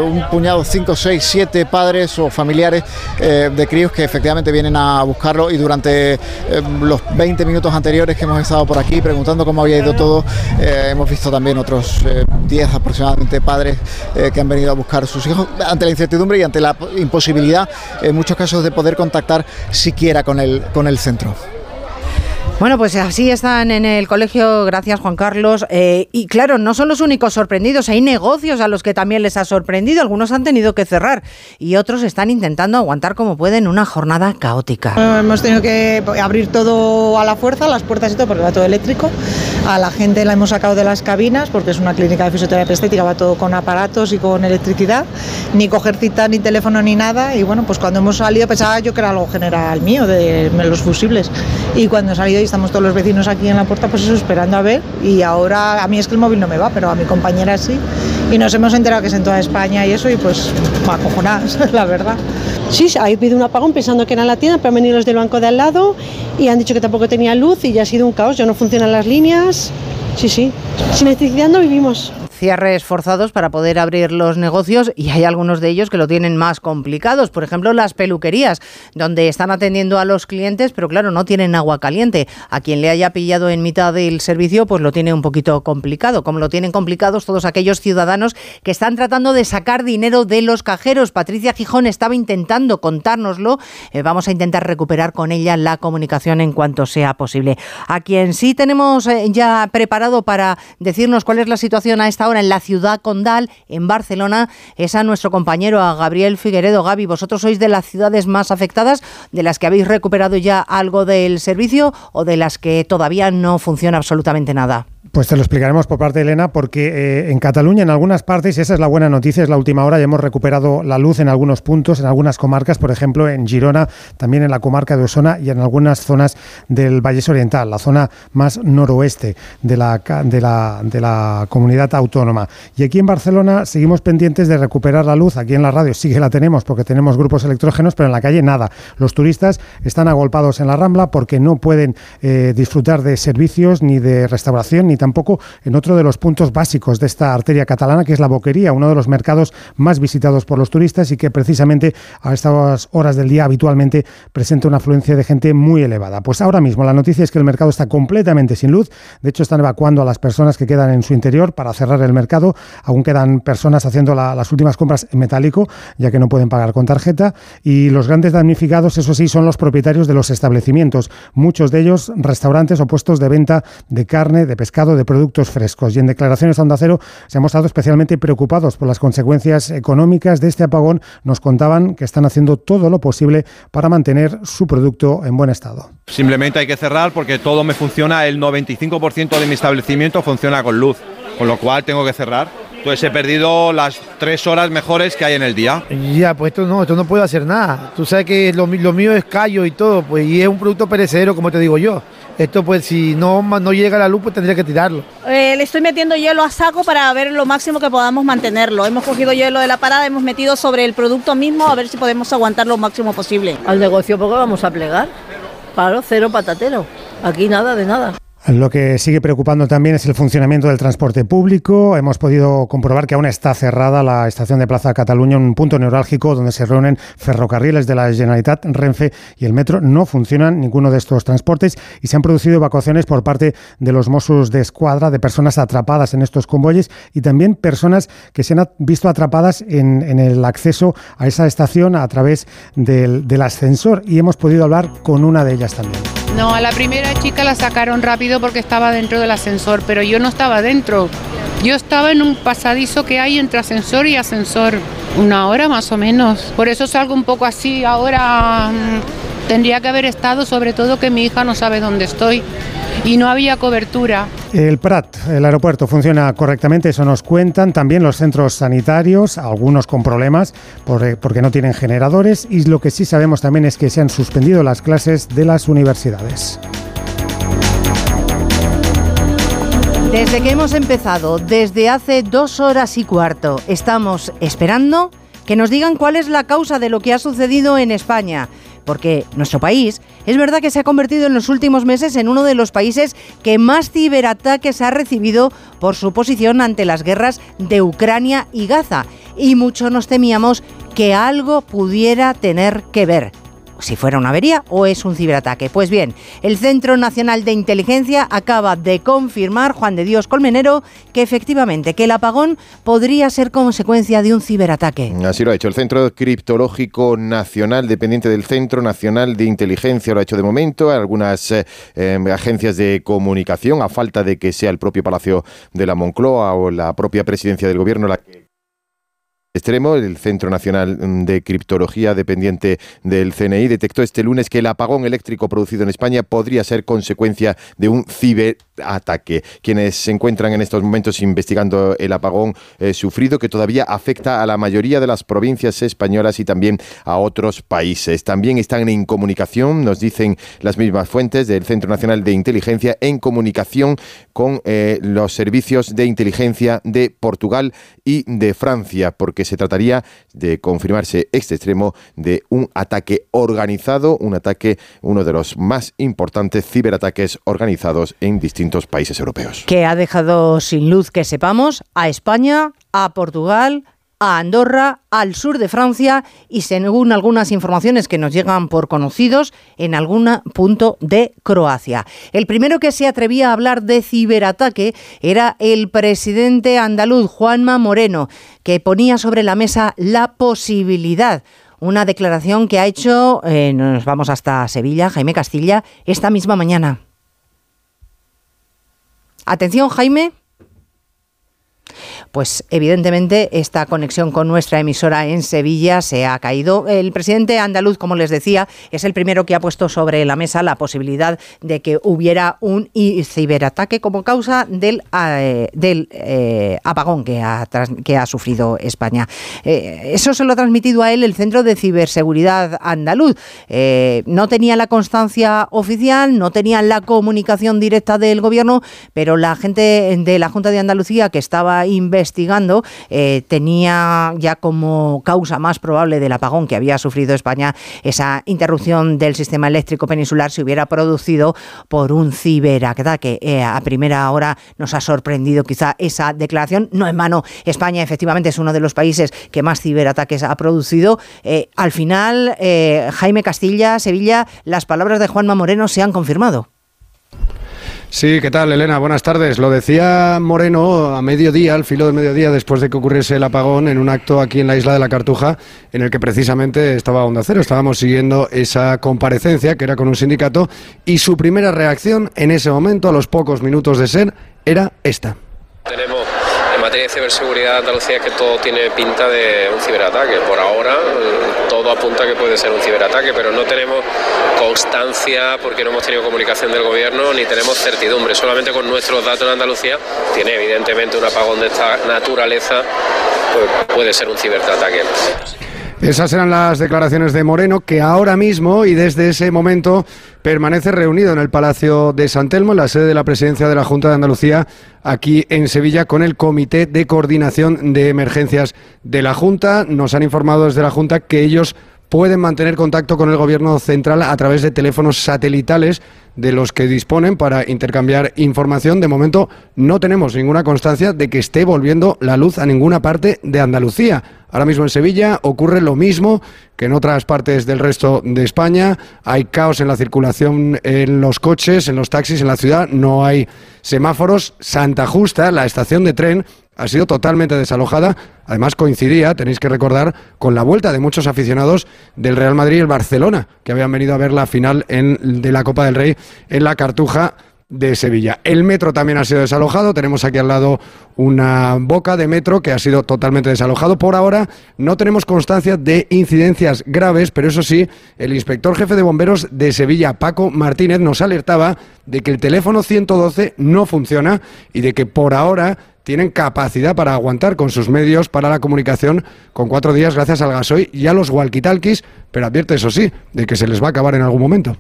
un puñado, 5, 6, 7 padres o familiares de críos que efectivamente vienen a buscarlo y durante los 20 minutos anteriores que hemos estado por aquí preguntando cómo había ido todo, hemos visto también otros 10 aproximadamente padres que han venido a buscar a sus hijos. Ante la incertidumbre y ante la imposibilidad posibilidad en muchos casos de poder contactar siquiera con el, con el centro. Bueno, pues así están en el colegio, gracias Juan Carlos. Eh, y claro, no son los únicos sorprendidos, hay negocios a los que también les ha sorprendido. Algunos han tenido que cerrar y otros están intentando aguantar como pueden una jornada caótica. hemos tenido que abrir todo a la fuerza, las puertas y todo, porque va todo eléctrico. A la gente la hemos sacado de las cabinas, porque es una clínica de fisioterapia estética, va todo con aparatos y con electricidad. Ni coger cita, ni teléfono, ni nada. Y bueno, pues cuando hemos salido pensaba yo que era algo general mío, de los fusibles. Y cuando he salido estamos todos los vecinos aquí en la puerta, pues eso, esperando a ver. Y ahora a mí es que el móvil no me va, pero a mi compañera sí. Y nos hemos enterado que es en toda España y eso, y pues acojonadas, la verdad. Sí, ha habido un apagón pensando que era en la tienda, pero han venido los del banco de al lado y han dicho que tampoco tenía luz y ya ha sido un caos, ya no funcionan las líneas. Sí, sí. Sin electricidad no vivimos. Cierres forzados para poder abrir los negocios y hay algunos de ellos que lo tienen más complicados. Por ejemplo, las peluquerías, donde están atendiendo a los clientes, pero claro, no tienen agua caliente. A quien le haya pillado en mitad del servicio, pues lo tiene un poquito complicado, como lo tienen complicados todos aquellos ciudadanos que están tratando de sacar dinero de los cajeros. Patricia Gijón estaba intentando contárnoslo. Eh, vamos a intentar recuperar con ella la comunicación en cuanto sea posible. A quien sí tenemos eh, ya preparado para decirnos cuál es la situación a esta ahora en la ciudad condal, en Barcelona, es a nuestro compañero, a Gabriel Figueredo. Gaby, vosotros sois de las ciudades más afectadas, de las que habéis recuperado ya algo del servicio o de las que todavía no funciona absolutamente nada. Pues te lo explicaremos por parte de Elena, porque eh, en Cataluña, en algunas partes, y esa es la buena noticia, es la última hora, ya hemos recuperado la luz en algunos puntos, en algunas comarcas, por ejemplo, en Girona, también en la comarca de Osona y en algunas zonas del Valles Oriental, la zona más noroeste de la, de la, de la comunidad autónoma. Y aquí en Barcelona seguimos pendientes de recuperar la luz. Aquí en la radio sí que la tenemos porque tenemos grupos electrógenos, pero en la calle nada. Los turistas están agolpados en la Rambla porque no pueden eh, disfrutar de servicios ni de restauración ni tampoco en otro de los puntos básicos de esta arteria catalana, que es la Boquería, uno de los mercados más visitados por los turistas y que precisamente a estas horas del día habitualmente presenta una afluencia de gente muy elevada. Pues ahora mismo la noticia es que el mercado está completamente sin luz, de hecho están evacuando a las personas que quedan en su interior para cerrar el mercado, aún quedan personas haciendo las últimas compras en metálico, ya que no pueden pagar con tarjeta, y los grandes damnificados, eso sí, son los propietarios de los establecimientos, muchos de ellos restaurantes o puestos de venta de carne, de pescado, de productos frescos. Y en declaraciones a Onda Cero se han mostrado especialmente preocupados por las consecuencias económicas de este apagón. Nos contaban que están haciendo todo lo posible para mantener su producto en buen estado. Simplemente hay que cerrar porque todo me funciona, el 95% de mi establecimiento funciona con luz, con lo cual tengo que cerrar. Entonces he perdido las tres horas mejores que hay en el día. Ya, pues esto no, esto no puedo hacer nada. Tú sabes que lo, lo mío es callo y todo, pues y es un producto perecedero, como te digo yo. Esto pues si no, no llega la luz, pues tendría que tirarlo. Eh, le estoy metiendo hielo a saco para ver lo máximo que podamos mantenerlo. Hemos cogido hielo de la parada, hemos metido sobre el producto mismo a ver si podemos aguantar lo máximo posible. Al negocio porque vamos a plegar. Claro, cero patatero. Aquí nada de nada. Lo que sigue preocupando también es el funcionamiento del transporte público. Hemos podido comprobar que aún está cerrada la estación de Plaza Cataluña, un punto neurálgico donde se reúnen ferrocarriles de la Generalitat, Renfe y el metro. No funcionan ninguno de estos transportes y se han producido evacuaciones por parte de los Mossos de Escuadra de personas atrapadas en estos convoyes y también personas que se han visto atrapadas en, el acceso a esa estación a través del ascensor y hemos podido hablar con una de ellas también. No, a la primera chica la sacaron rápido porque estaba dentro del ascensor, pero yo no estaba dentro. Yo estaba en un pasadizo que hay entre ascensor y ascensor, una hora más o menos. Por eso salgo un poco así. Ahora mm, tendría que haber estado, sobre todo que mi hija no sabe dónde estoy y no había cobertura. El Prat, el aeropuerto, funciona correctamente, eso nos cuentan. También los centros sanitarios, algunos con problemas por, porque no tienen generadores. Y lo que sí sabemos también es que se han suspendido las clases de las universidades. Desde que hemos empezado, desde hace dos horas y cuarto, estamos esperando que nos digan cuál es la causa de lo que ha sucedido en España porque nuestro país es verdad que se ha convertido en los últimos meses en uno de los países que más ciberataques ha recibido por su posición ante las guerras de Ucrania y Gaza. Y mucho nos temíamos que algo pudiera tener que ver si fuera una avería o es un ciberataque. Pues bien, el Centro Nacional de Inteligencia acaba de confirmar, Juan de Dios Colmenero, que efectivamente que el apagón podría ser consecuencia de un ciberataque. Así lo ha hecho el Centro Criptológico Nacional, dependiente del Centro Nacional de Inteligencia, lo ha hecho de momento, algunas eh, agencias de comunicación, a falta de que sea el propio Palacio de la Moncloa o la propia presidencia del gobierno la que extremo, el Centro Nacional de Criptología, dependiente del CNI, detectó este lunes que el apagón eléctrico producido en España podría ser consecuencia de un ciberataque. Quienes se encuentran en estos momentos investigando el apagón eh, sufrido, que todavía afecta a la mayoría de las provincias españolas y también a otros países. También están en comunicación, nos dicen las mismas fuentes del Centro Nacional de Inteligencia, en comunicación con eh, los servicios de inteligencia de Portugal y de Francia, porque se trataría de confirmarse este extremo de un ataque organizado, un ataque, uno de los más importantes ciberataques organizados en distintos países europeos. Que ha dejado sin luz, que sepamos, a España, a Portugal, a Andorra, al sur de Francia y según algunas informaciones que nos llegan por conocidos, en algún punto de Croacia. El primero que se atrevía a hablar de ciberataque era el presidente andaluz Juanma Moreno, que ponía sobre la mesa la posibilidad una declaración que ha hecho, eh, nos vamos hasta Sevilla, Jaime Castilla, esta misma mañana. Atención, Jaime pues evidentemente esta conexión con nuestra emisora en Sevilla se ha caído. El presidente andaluz, como les decía, es el primero que ha puesto sobre la mesa la posibilidad de que hubiera un ciberataque como causa del, eh, eh, apagón que ha, que ha sufrido España. Eh, eso se lo ha transmitido a él el Centro de Ciberseguridad Andaluz. no tenía la constancia oficial, no tenía la comunicación directa del gobierno, pero la gente de la Junta de Andalucía que estaba investigando investigando, eh, tenía ya como causa más probable del apagón que había sufrido España esa interrupción del sistema eléctrico peninsular se hubiera producido por un ciberataque. Eh, a primera hora nos ha sorprendido quizá esa declaración. No en mano, España efectivamente es uno de los países que más ciberataques ha producido. Eh, al final, Jaime Castilla, Sevilla, las palabras de Juanma Moreno se han confirmado. Sí, ¿qué tal, Elena? Buenas tardes. Lo decía Moreno a mediodía, al filo del mediodía, después de que ocurriese el apagón, en un acto aquí en la isla de la Cartuja, en el que precisamente estaba Onda Cero. Estábamos siguiendo esa comparecencia, que era con un sindicato, y su primera reacción en ese momento, a los pocos minutos de ser, era esta. Tenemos en materia de ciberseguridad Andalucía que todo tiene pinta de un ciberataque. Por ahora eh, todo apunta que puede ser un ciberataque, pero no tenemos constancia porque no hemos tenido comunicación del gobierno ni tenemos certidumbre. Solamente con nuestros datos en Andalucía tiene evidentemente un apagón de esta naturaleza, pues puede ser un ciberataque. Esas eran las declaraciones de Moreno, que ahora mismo y desde ese momento permanece reunido en el Palacio de San Telmo, en la sede de la presidencia de la Junta de Andalucía, aquí en Sevilla, con el Comité de Coordinación de Emergencias de la Junta. Nos han informado desde la Junta que ellos pueden mantener contacto con el Gobierno central a través de teléfonos satelitales de los que disponen para intercambiar información. De momento no tenemos ninguna constancia de que esté volviendo la luz a ninguna parte de Andalucía. Ahora mismo en Sevilla ocurre lo mismo que en otras partes del resto de España. Hay caos en la circulación en los coches, en los taxis, en la ciudad. No hay semáforos. Santa Justa, la estación de tren, ha sido totalmente desalojada. Además coincidía, tenéis que recordar, con la vuelta de muchos aficionados del Real Madrid y el Barcelona, que habían venido a ver la final en, de la Copa del Rey en la Cartuja de Sevilla. El metro también ha sido desalojado. Tenemos aquí al lado una boca de metro que ha sido totalmente desalojado. Por ahora no tenemos constancia de incidencias graves, pero eso sí, el inspector jefe de bomberos de Sevilla, Paco Martínez, nos alertaba de que el teléfono 112 no funciona y de que por ahora tienen capacidad para aguantar con sus medios para la comunicación con cuatro días gracias al gasoil y a los walkie-talkies, pero advierte eso sí, de que se les va a acabar en algún momento.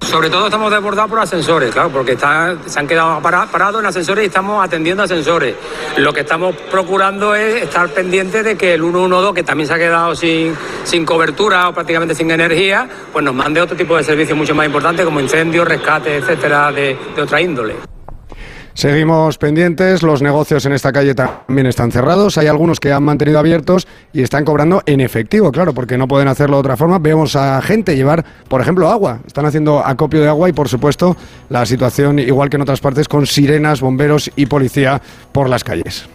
Sobre todo estamos desbordados por ascensores, claro, porque se han quedado parados en ascensores y estamos atendiendo ascensores. Lo que estamos procurando es estar pendientes de que el 112, que también se ha quedado sin, sin cobertura o prácticamente sin energía, pues nos mande otro tipo de servicios mucho más importantes como incendios, rescate, etcétera, de otra índole. Seguimos pendientes, los negocios en esta calle también están cerrados, hay algunos que han mantenido abiertos y están cobrando en efectivo, claro, porque no pueden hacerlo de otra forma. Vemos a gente llevar, por ejemplo, agua, están haciendo acopio de agua y, por supuesto, la situación, igual que en otras partes, con sirenas, bomberos y policía por las calles.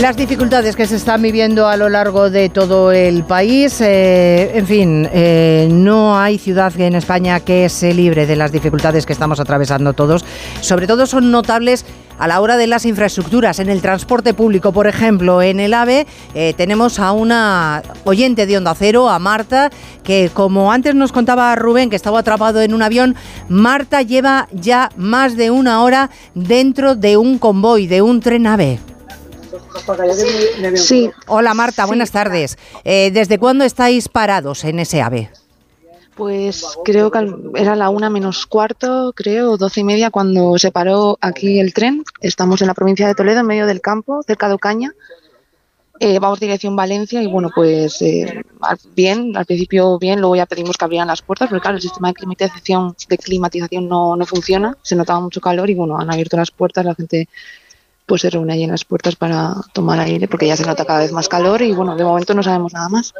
Las dificultades que se están viviendo a lo largo de todo el país, eh, en fin, eh, no hay ciudad en España que se libre de las dificultades que estamos atravesando todos. Sobre todo son notables a la hora de las infraestructuras, en el transporte público, por ejemplo, en el AVE eh, tenemos a una oyente de Onda Cero, a Marta, que como antes nos contaba Rubén, que estaba atrapado en un avión, Marta lleva ya más de una hora dentro de un convoy, de un tren AVE. Sí. Hola Marta, buenas tardes. Eh, ¿Desde cuándo estáis parados en ese AVE? Pues creo que era la una menos cuarto, creo, doce y media, cuando se paró aquí el tren. Estamos en la provincia de Toledo, en medio del campo, cerca de Ocaña. Eh, vamos dirección Valencia y bueno, pues eh, bien, al principio bien, luego ya pedimos que abrieran las puertas, porque claro, el sistema de climatización, de climatización no, no funciona, se notaba mucho calor y bueno, han abierto las puertas, la gente pues se reúne ahí en las puertas para tomar aire, porque ya se nota cada vez más calor y bueno, de momento no sabemos nada más.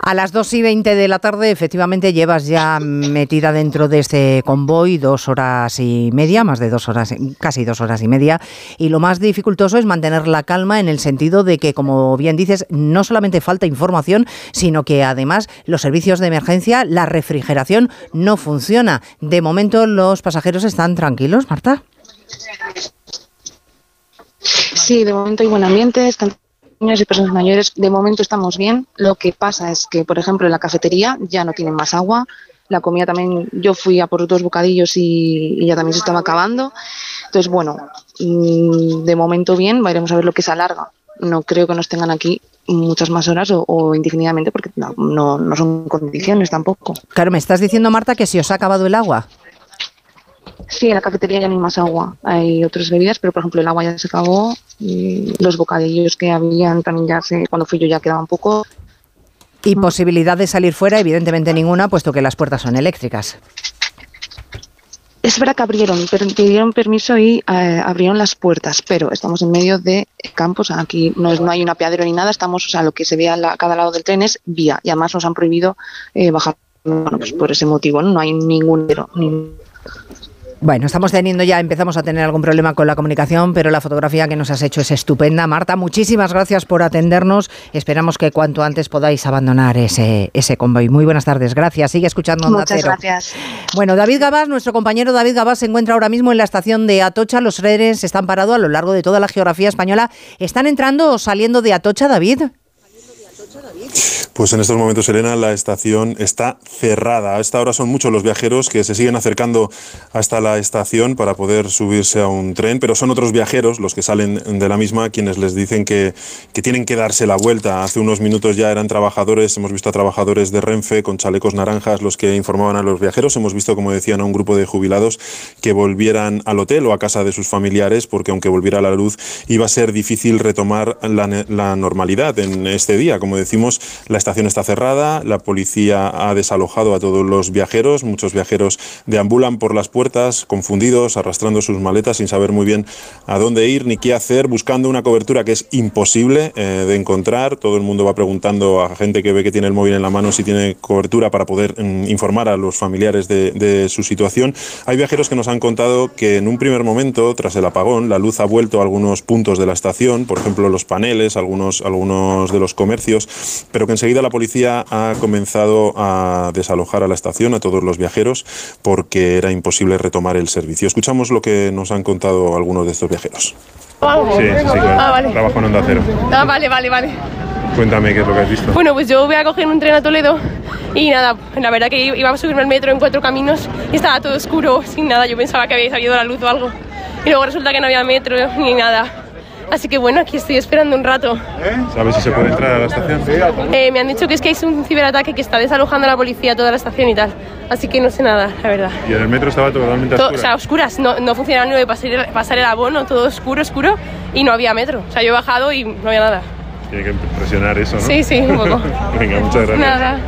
A las 2 y 20 de la tarde, efectivamente, llevas ya metida dentro de este convoy dos horas y media, más de dos horas, casi dos horas y media. Y lo más dificultoso es mantener la calma en el sentido de que, como bien dices, no solamente falta información, sino que además los servicios de emergencia, la refrigeración no funciona. De momento, los pasajeros están tranquilos, Marta. Sí, de momento hay buen ambiente, están niños y personas mayores. De momento estamos bien. Lo que pasa es que, por ejemplo, en la cafetería ya no tienen más agua. La comida también, yo fui a por dos bocadillos y, ya también se estaba acabando. Entonces, bueno, mm, de momento bien, veremos a ver lo que se alarga. No creo que nos tengan aquí muchas más horas o, indefinidamente porque no, no, no son condiciones tampoco. Claro, me estás diciendo, Marta, que se os ha acabado el agua. Sí, en la cafetería ya no hay más agua. Hay otras bebidas, pero por ejemplo el agua ya se acabó. y los bocadillos que habían también ya se, cuando fui yo ya quedaban poco. Y posibilidad de salir fuera, evidentemente ninguna, puesto que las puertas son eléctricas. Es verdad que abrieron, pidieron permiso y eh, abrieron las puertas, pero estamos en medio de campos. Aquí no, es, no hay un apeadero ni nada. Estamos, o sea, lo que se ve a, la- a cada lado del tren es vía. Y además nos han prohibido eh, bajar. Bueno, pues por ese motivo, ¿no? No hay ningún. ni- Bueno, estamos teniendo ya, empezamos a tener algún problema con la comunicación, pero la fotografía que nos has hecho es estupenda. Marta, muchísimas gracias por atendernos. Esperamos que cuanto antes podáis abandonar ese, ese convoy. Muy buenas tardes, gracias. Sigue escuchando Onda Muchas Cero. gracias. Bueno, David Gabás, nuestro compañero David Gabás, se encuentra ahora mismo en la estación de Atocha. Los trenes están parados a lo largo de toda la geografía española. ¿Están entrando o saliendo de Atocha, David? Pues en estos momentos, Elena, la estación está cerrada. A esta hora son muchos los viajeros que se siguen acercando hasta la estación para poder subirse a un tren, pero son otros viajeros los que salen de la misma quienes les dicen que, que tienen que darse la vuelta. Hace unos minutos ya eran trabajadores, hemos visto a trabajadores de Renfe con chalecos naranjas los que informaban a los viajeros. Hemos visto, como decían, a un grupo de jubilados que volvieran al hotel o a casa de sus familiares, porque aunque volviera la luz, iba a ser difícil retomar la, la normalidad en este día. Como decimos, la estación está cerrada, la policía ha desalojado a todos los viajeros, muchos viajeros deambulan por las puertas confundidos, arrastrando sus maletas sin saber muy bien a dónde ir ni qué hacer, buscando una cobertura que es imposible eh, de encontrar. Todo el mundo va preguntando a gente que ve que tiene el móvil en la mano si tiene cobertura para poder mm, informar a los familiares de, de su situación. Hay viajeros que nos han contado que en un primer momento, tras el apagón, la luz ha vuelto a algunos puntos de la estación, por ejemplo los paneles, algunos, algunos de los comercios, pero que enseguida la policía ha comenzado a desalojar a la estación a todos los viajeros porque era imposible retomar el servicio. Escuchamos lo que nos han contado algunos de estos viajeros. Sí, sí, claro. Ah, vale. Trabajo en Onda Cero. Ah, vale, vale, vale. Cuéntame qué es lo que has visto. Bueno, pues yo voy a coger un tren a Toledo y nada, la verdad que iba a subirme al metro en cuatro caminos y estaba todo oscuro, sin nada. Yo pensaba que había salido la luz o algo. Y luego resulta que no había metro ni nada. Así que bueno, aquí estoy esperando un rato. ¿Sabes si se puede entrar a la estación? Eh, me han dicho que es que hay un ciberataque que está desalojando a la policía toda la estación y tal. Así que no sé nada, la verdad. Y en el metro estaba totalmente Todo- o sea, oscuras, no, no funcionaba ni de pasar, el- pasar el abono, todo oscuro, oscuro y no había metro. O sea, yo he bajado y no había nada. Tiene que presionar eso, ¿no? Sí, sí, un poco. Venga, muchas gracias. Nada.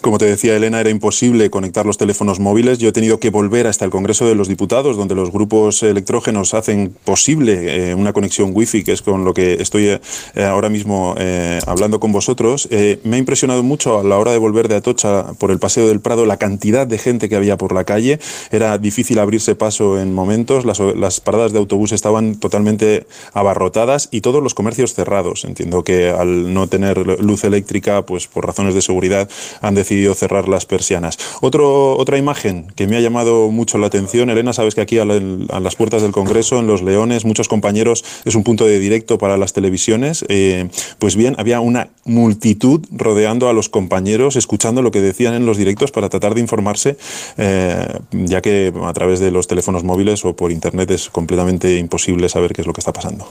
Como te decía Elena, era imposible conectar los teléfonos móviles. Yo he tenido que volver hasta el Congreso de los Diputados, donde los grupos electrógenos hacen posible eh, una conexión wifi, que es con lo que estoy eh, ahora mismo eh, hablando con vosotros. Eh, me ha impresionado mucho a la hora de volver de Atocha por el Paseo del Prado la cantidad de gente que había por la calle. Era difícil abrirse paso en momentos. Las, las paradas de autobús estaban totalmente abarrotadas y todos los comercios cerrados. Entiendo que al no tener luz eléctrica, pues por razones de seguridad han decidido cerrar las persianas. Otro, otra imagen que me ha llamado mucho la atención, Elena, sabes que aquí a, la- a las puertas del Congreso, en Los Leones, muchos compañeros, es un punto de directo para las televisiones. eh, pues bien, había una multitud rodeando a los compañeros, escuchando lo que decían en los directos para tratar de informarse, eh, ya que a través de los teléfonos móviles o por internet es completamente imposible saber qué es lo que está pasando.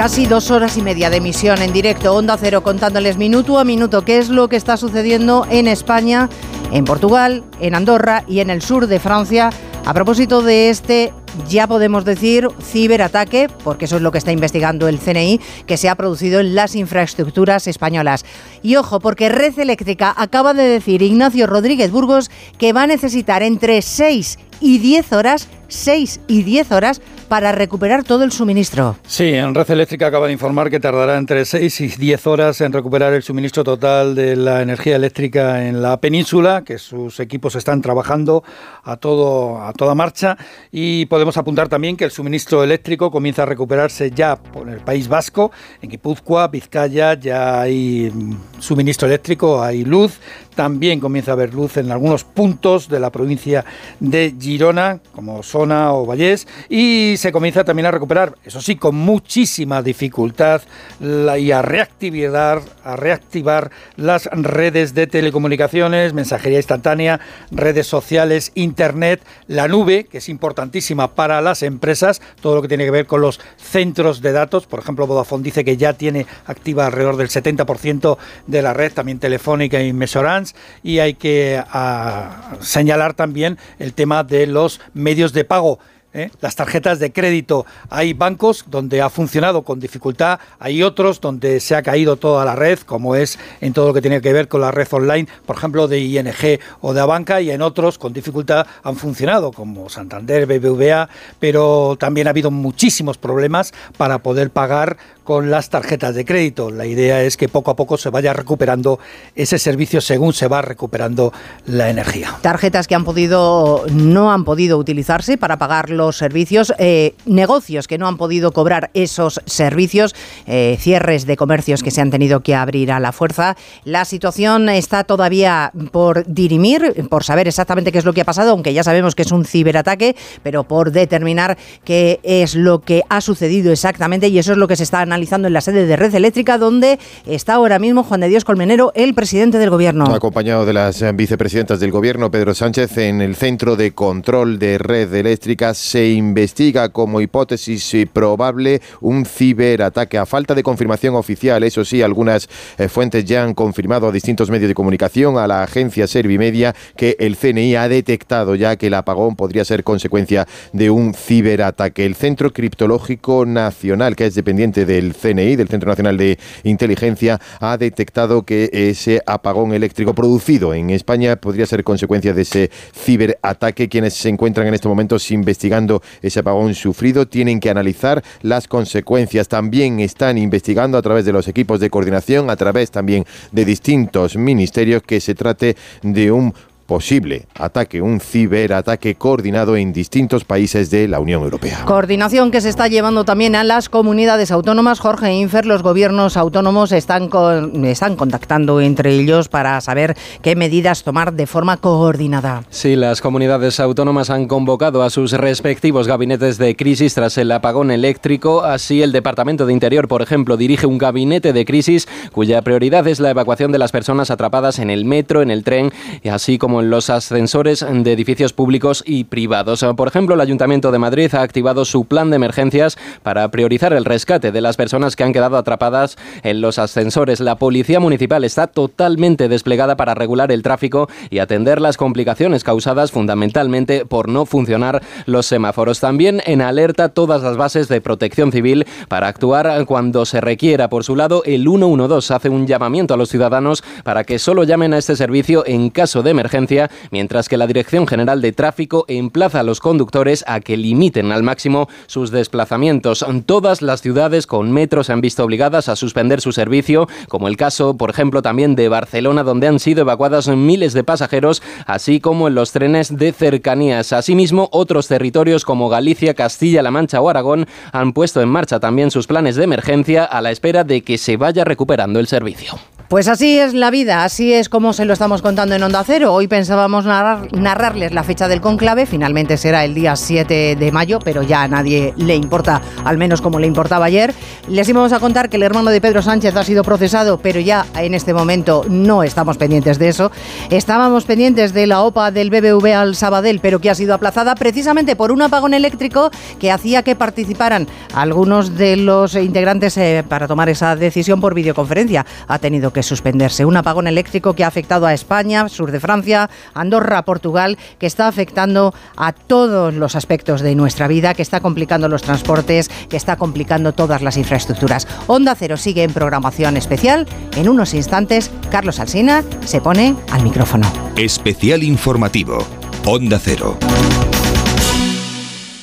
Casi dos horas y media de emisión en directo Onda Cero contándoles minuto a minuto qué es lo que está sucediendo en España, en Portugal, en Andorra y en el sur de Francia a propósito de este ya podemos decir ciberataque, porque eso es lo que está investigando el CNI, que se ha producido en las infraestructuras españolas. Y ojo, porque Red Eléctrica acaba de decir Ignacio Rodríguez Burgos que va a necesitar entre 6 y 10 horas 6 y 10 horas para recuperar todo el suministro. Sí, en Red Eléctrica acaba de informar que tardará entre 6 y 10 horas en recuperar el suministro total de la energía eléctrica en la península, que sus equipos están trabajando a, todo, a toda marcha. Y podemos apuntar también que el suministro eléctrico comienza a recuperarse ya por el País Vasco, en Guipúzcoa, Vizcaya, ya hay suministro eléctrico, hay luz. También comienza a haber luz en algunos puntos de la provincia de Girona, como son o Vallés y se comienza también a recuperar, eso sí, con muchísima dificultad y a reactivar, a reactivar las redes de telecomunicaciones, mensajería instantánea, redes sociales, internet, la nube, que es importantísima para las empresas, todo lo que tiene que ver con los centros de datos, por ejemplo, Vodafone dice que ya tiene activa alrededor del 70% de la red, también telefónica y Mesorance, y hay que ah, señalar también el tema de los medios de pago ¿eh? Las tarjetas de crédito, hay bancos donde ha funcionado con dificultad, hay otros donde se ha caído toda la red, como es en todo lo que tiene que ver con la red online, por ejemplo, de ING o de Abanca, y en otros con dificultad han funcionado, como Santander, BBVA, pero también ha habido muchísimos problemas para poder pagar con las tarjetas de crédito. La idea es que poco a poco se vaya recuperando ese servicio según se va recuperando la energía. Tarjetas que han podido no han podido utilizarse para pagar los servicios, eh, negocios que no han podido cobrar esos servicios, eh, cierres de comercios que se han tenido que abrir a la fuerza. La situación está todavía por dirimir, por saber exactamente qué es lo que ha pasado, aunque ya sabemos que es un ciberataque, pero por determinar qué es lo que ha sucedido exactamente y eso es lo que se está analizando en la sede de Red Eléctrica, donde está ahora mismo Juan de Dios Colmenero, el presidente del Gobierno. Acompañado de las vicepresidentas del Gobierno, Pedro Sánchez, en el Centro de Control de Red Eléctrica se investiga como hipótesis probable un ciberataque. A falta de confirmación oficial, eso sí, algunas eh, fuentes ya han confirmado a distintos medios de comunicación, a la agencia Servimedia, que el CNI ha detectado ya que el apagón podría ser consecuencia de un ciberataque. El Centro Criptológico Nacional, que es dependiente del CNI, del Centro Nacional de Inteligencia, ha detectado que ese apagón eléctrico producido en España podría ser consecuencia de ese ciberataque. Quienes se encuentran en estos momentos investigando ese apagón sufrido tienen que analizar las consecuencias. También están investigando a través de los equipos de coordinación, a través también de distintos ministerios, que se trate de un posible ataque, un ciberataque coordinado en distintos países de la Unión Europea. Coordinación que se está llevando también a las comunidades autónomas. Jorge Infer, los gobiernos autónomos están, con, están contactando entre ellos para saber qué medidas tomar de forma coordinada. Sí, las comunidades autónomas han convocado a sus respectivos gabinetes de crisis tras el apagón eléctrico. Así, el Departamento de Interior, por ejemplo, dirige un gabinete de crisis cuya prioridad es la evacuación de las personas atrapadas en el metro, en el tren, así como los ascensores de edificios públicos y privados. Por ejemplo, el Ayuntamiento de Madrid ha activado su plan de emergencias para priorizar el rescate de las personas que han quedado atrapadas en los ascensores. La Policía Municipal está totalmente desplegada para regular el tráfico y atender las complicaciones causadas fundamentalmente por no funcionar los semáforos. También en alerta todas las bases de protección civil para actuar cuando se requiera. Por su lado, el 112 hace un llamamiento a los ciudadanos para que solo llamen a este servicio en caso de emergencia mientras que la Dirección General de Tráfico emplaza a los conductores a que limiten al máximo sus desplazamientos. Todas las ciudades con metro se han visto obligadas a suspender su servicio, como el caso, por ejemplo, también de Barcelona, donde han sido evacuados miles de pasajeros, así como en los trenes de cercanías. Asimismo, otros territorios como Galicia, Castilla-La Mancha o Aragón han puesto en marcha también sus planes de emergencia a la espera de que se vaya recuperando el servicio. Pues así es la vida, así es como se lo estamos contando en Onda Cero. Hoy pensábamos narrar, narrarles la fecha del conclave, finalmente será el día 7 de mayo, pero ya a nadie le importa, al menos como le importaba ayer. Les íbamos a contar que el hermano de Pedro Sánchez ha sido procesado, pero ya en este momento no estamos pendientes de eso. Estábamos pendientes de la OPA del BBV al Sabadell, pero que ha sido aplazada precisamente por un apagón eléctrico que hacía que participaran algunos de los integrantes eh, para tomar esa decisión por videoconferencia. Ha tenido suspenderse. Un apagón eléctrico que ha afectado a España, sur de Francia, Andorra, Portugal, que está afectando a todos los aspectos de nuestra vida, que está complicando los transportes, que está complicando todas las infraestructuras. Onda Cero sigue en programación especial. En unos instantes, Carlos Alsina se pone al micrófono. Especial informativo. Onda Cero.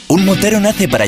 Un motero nace para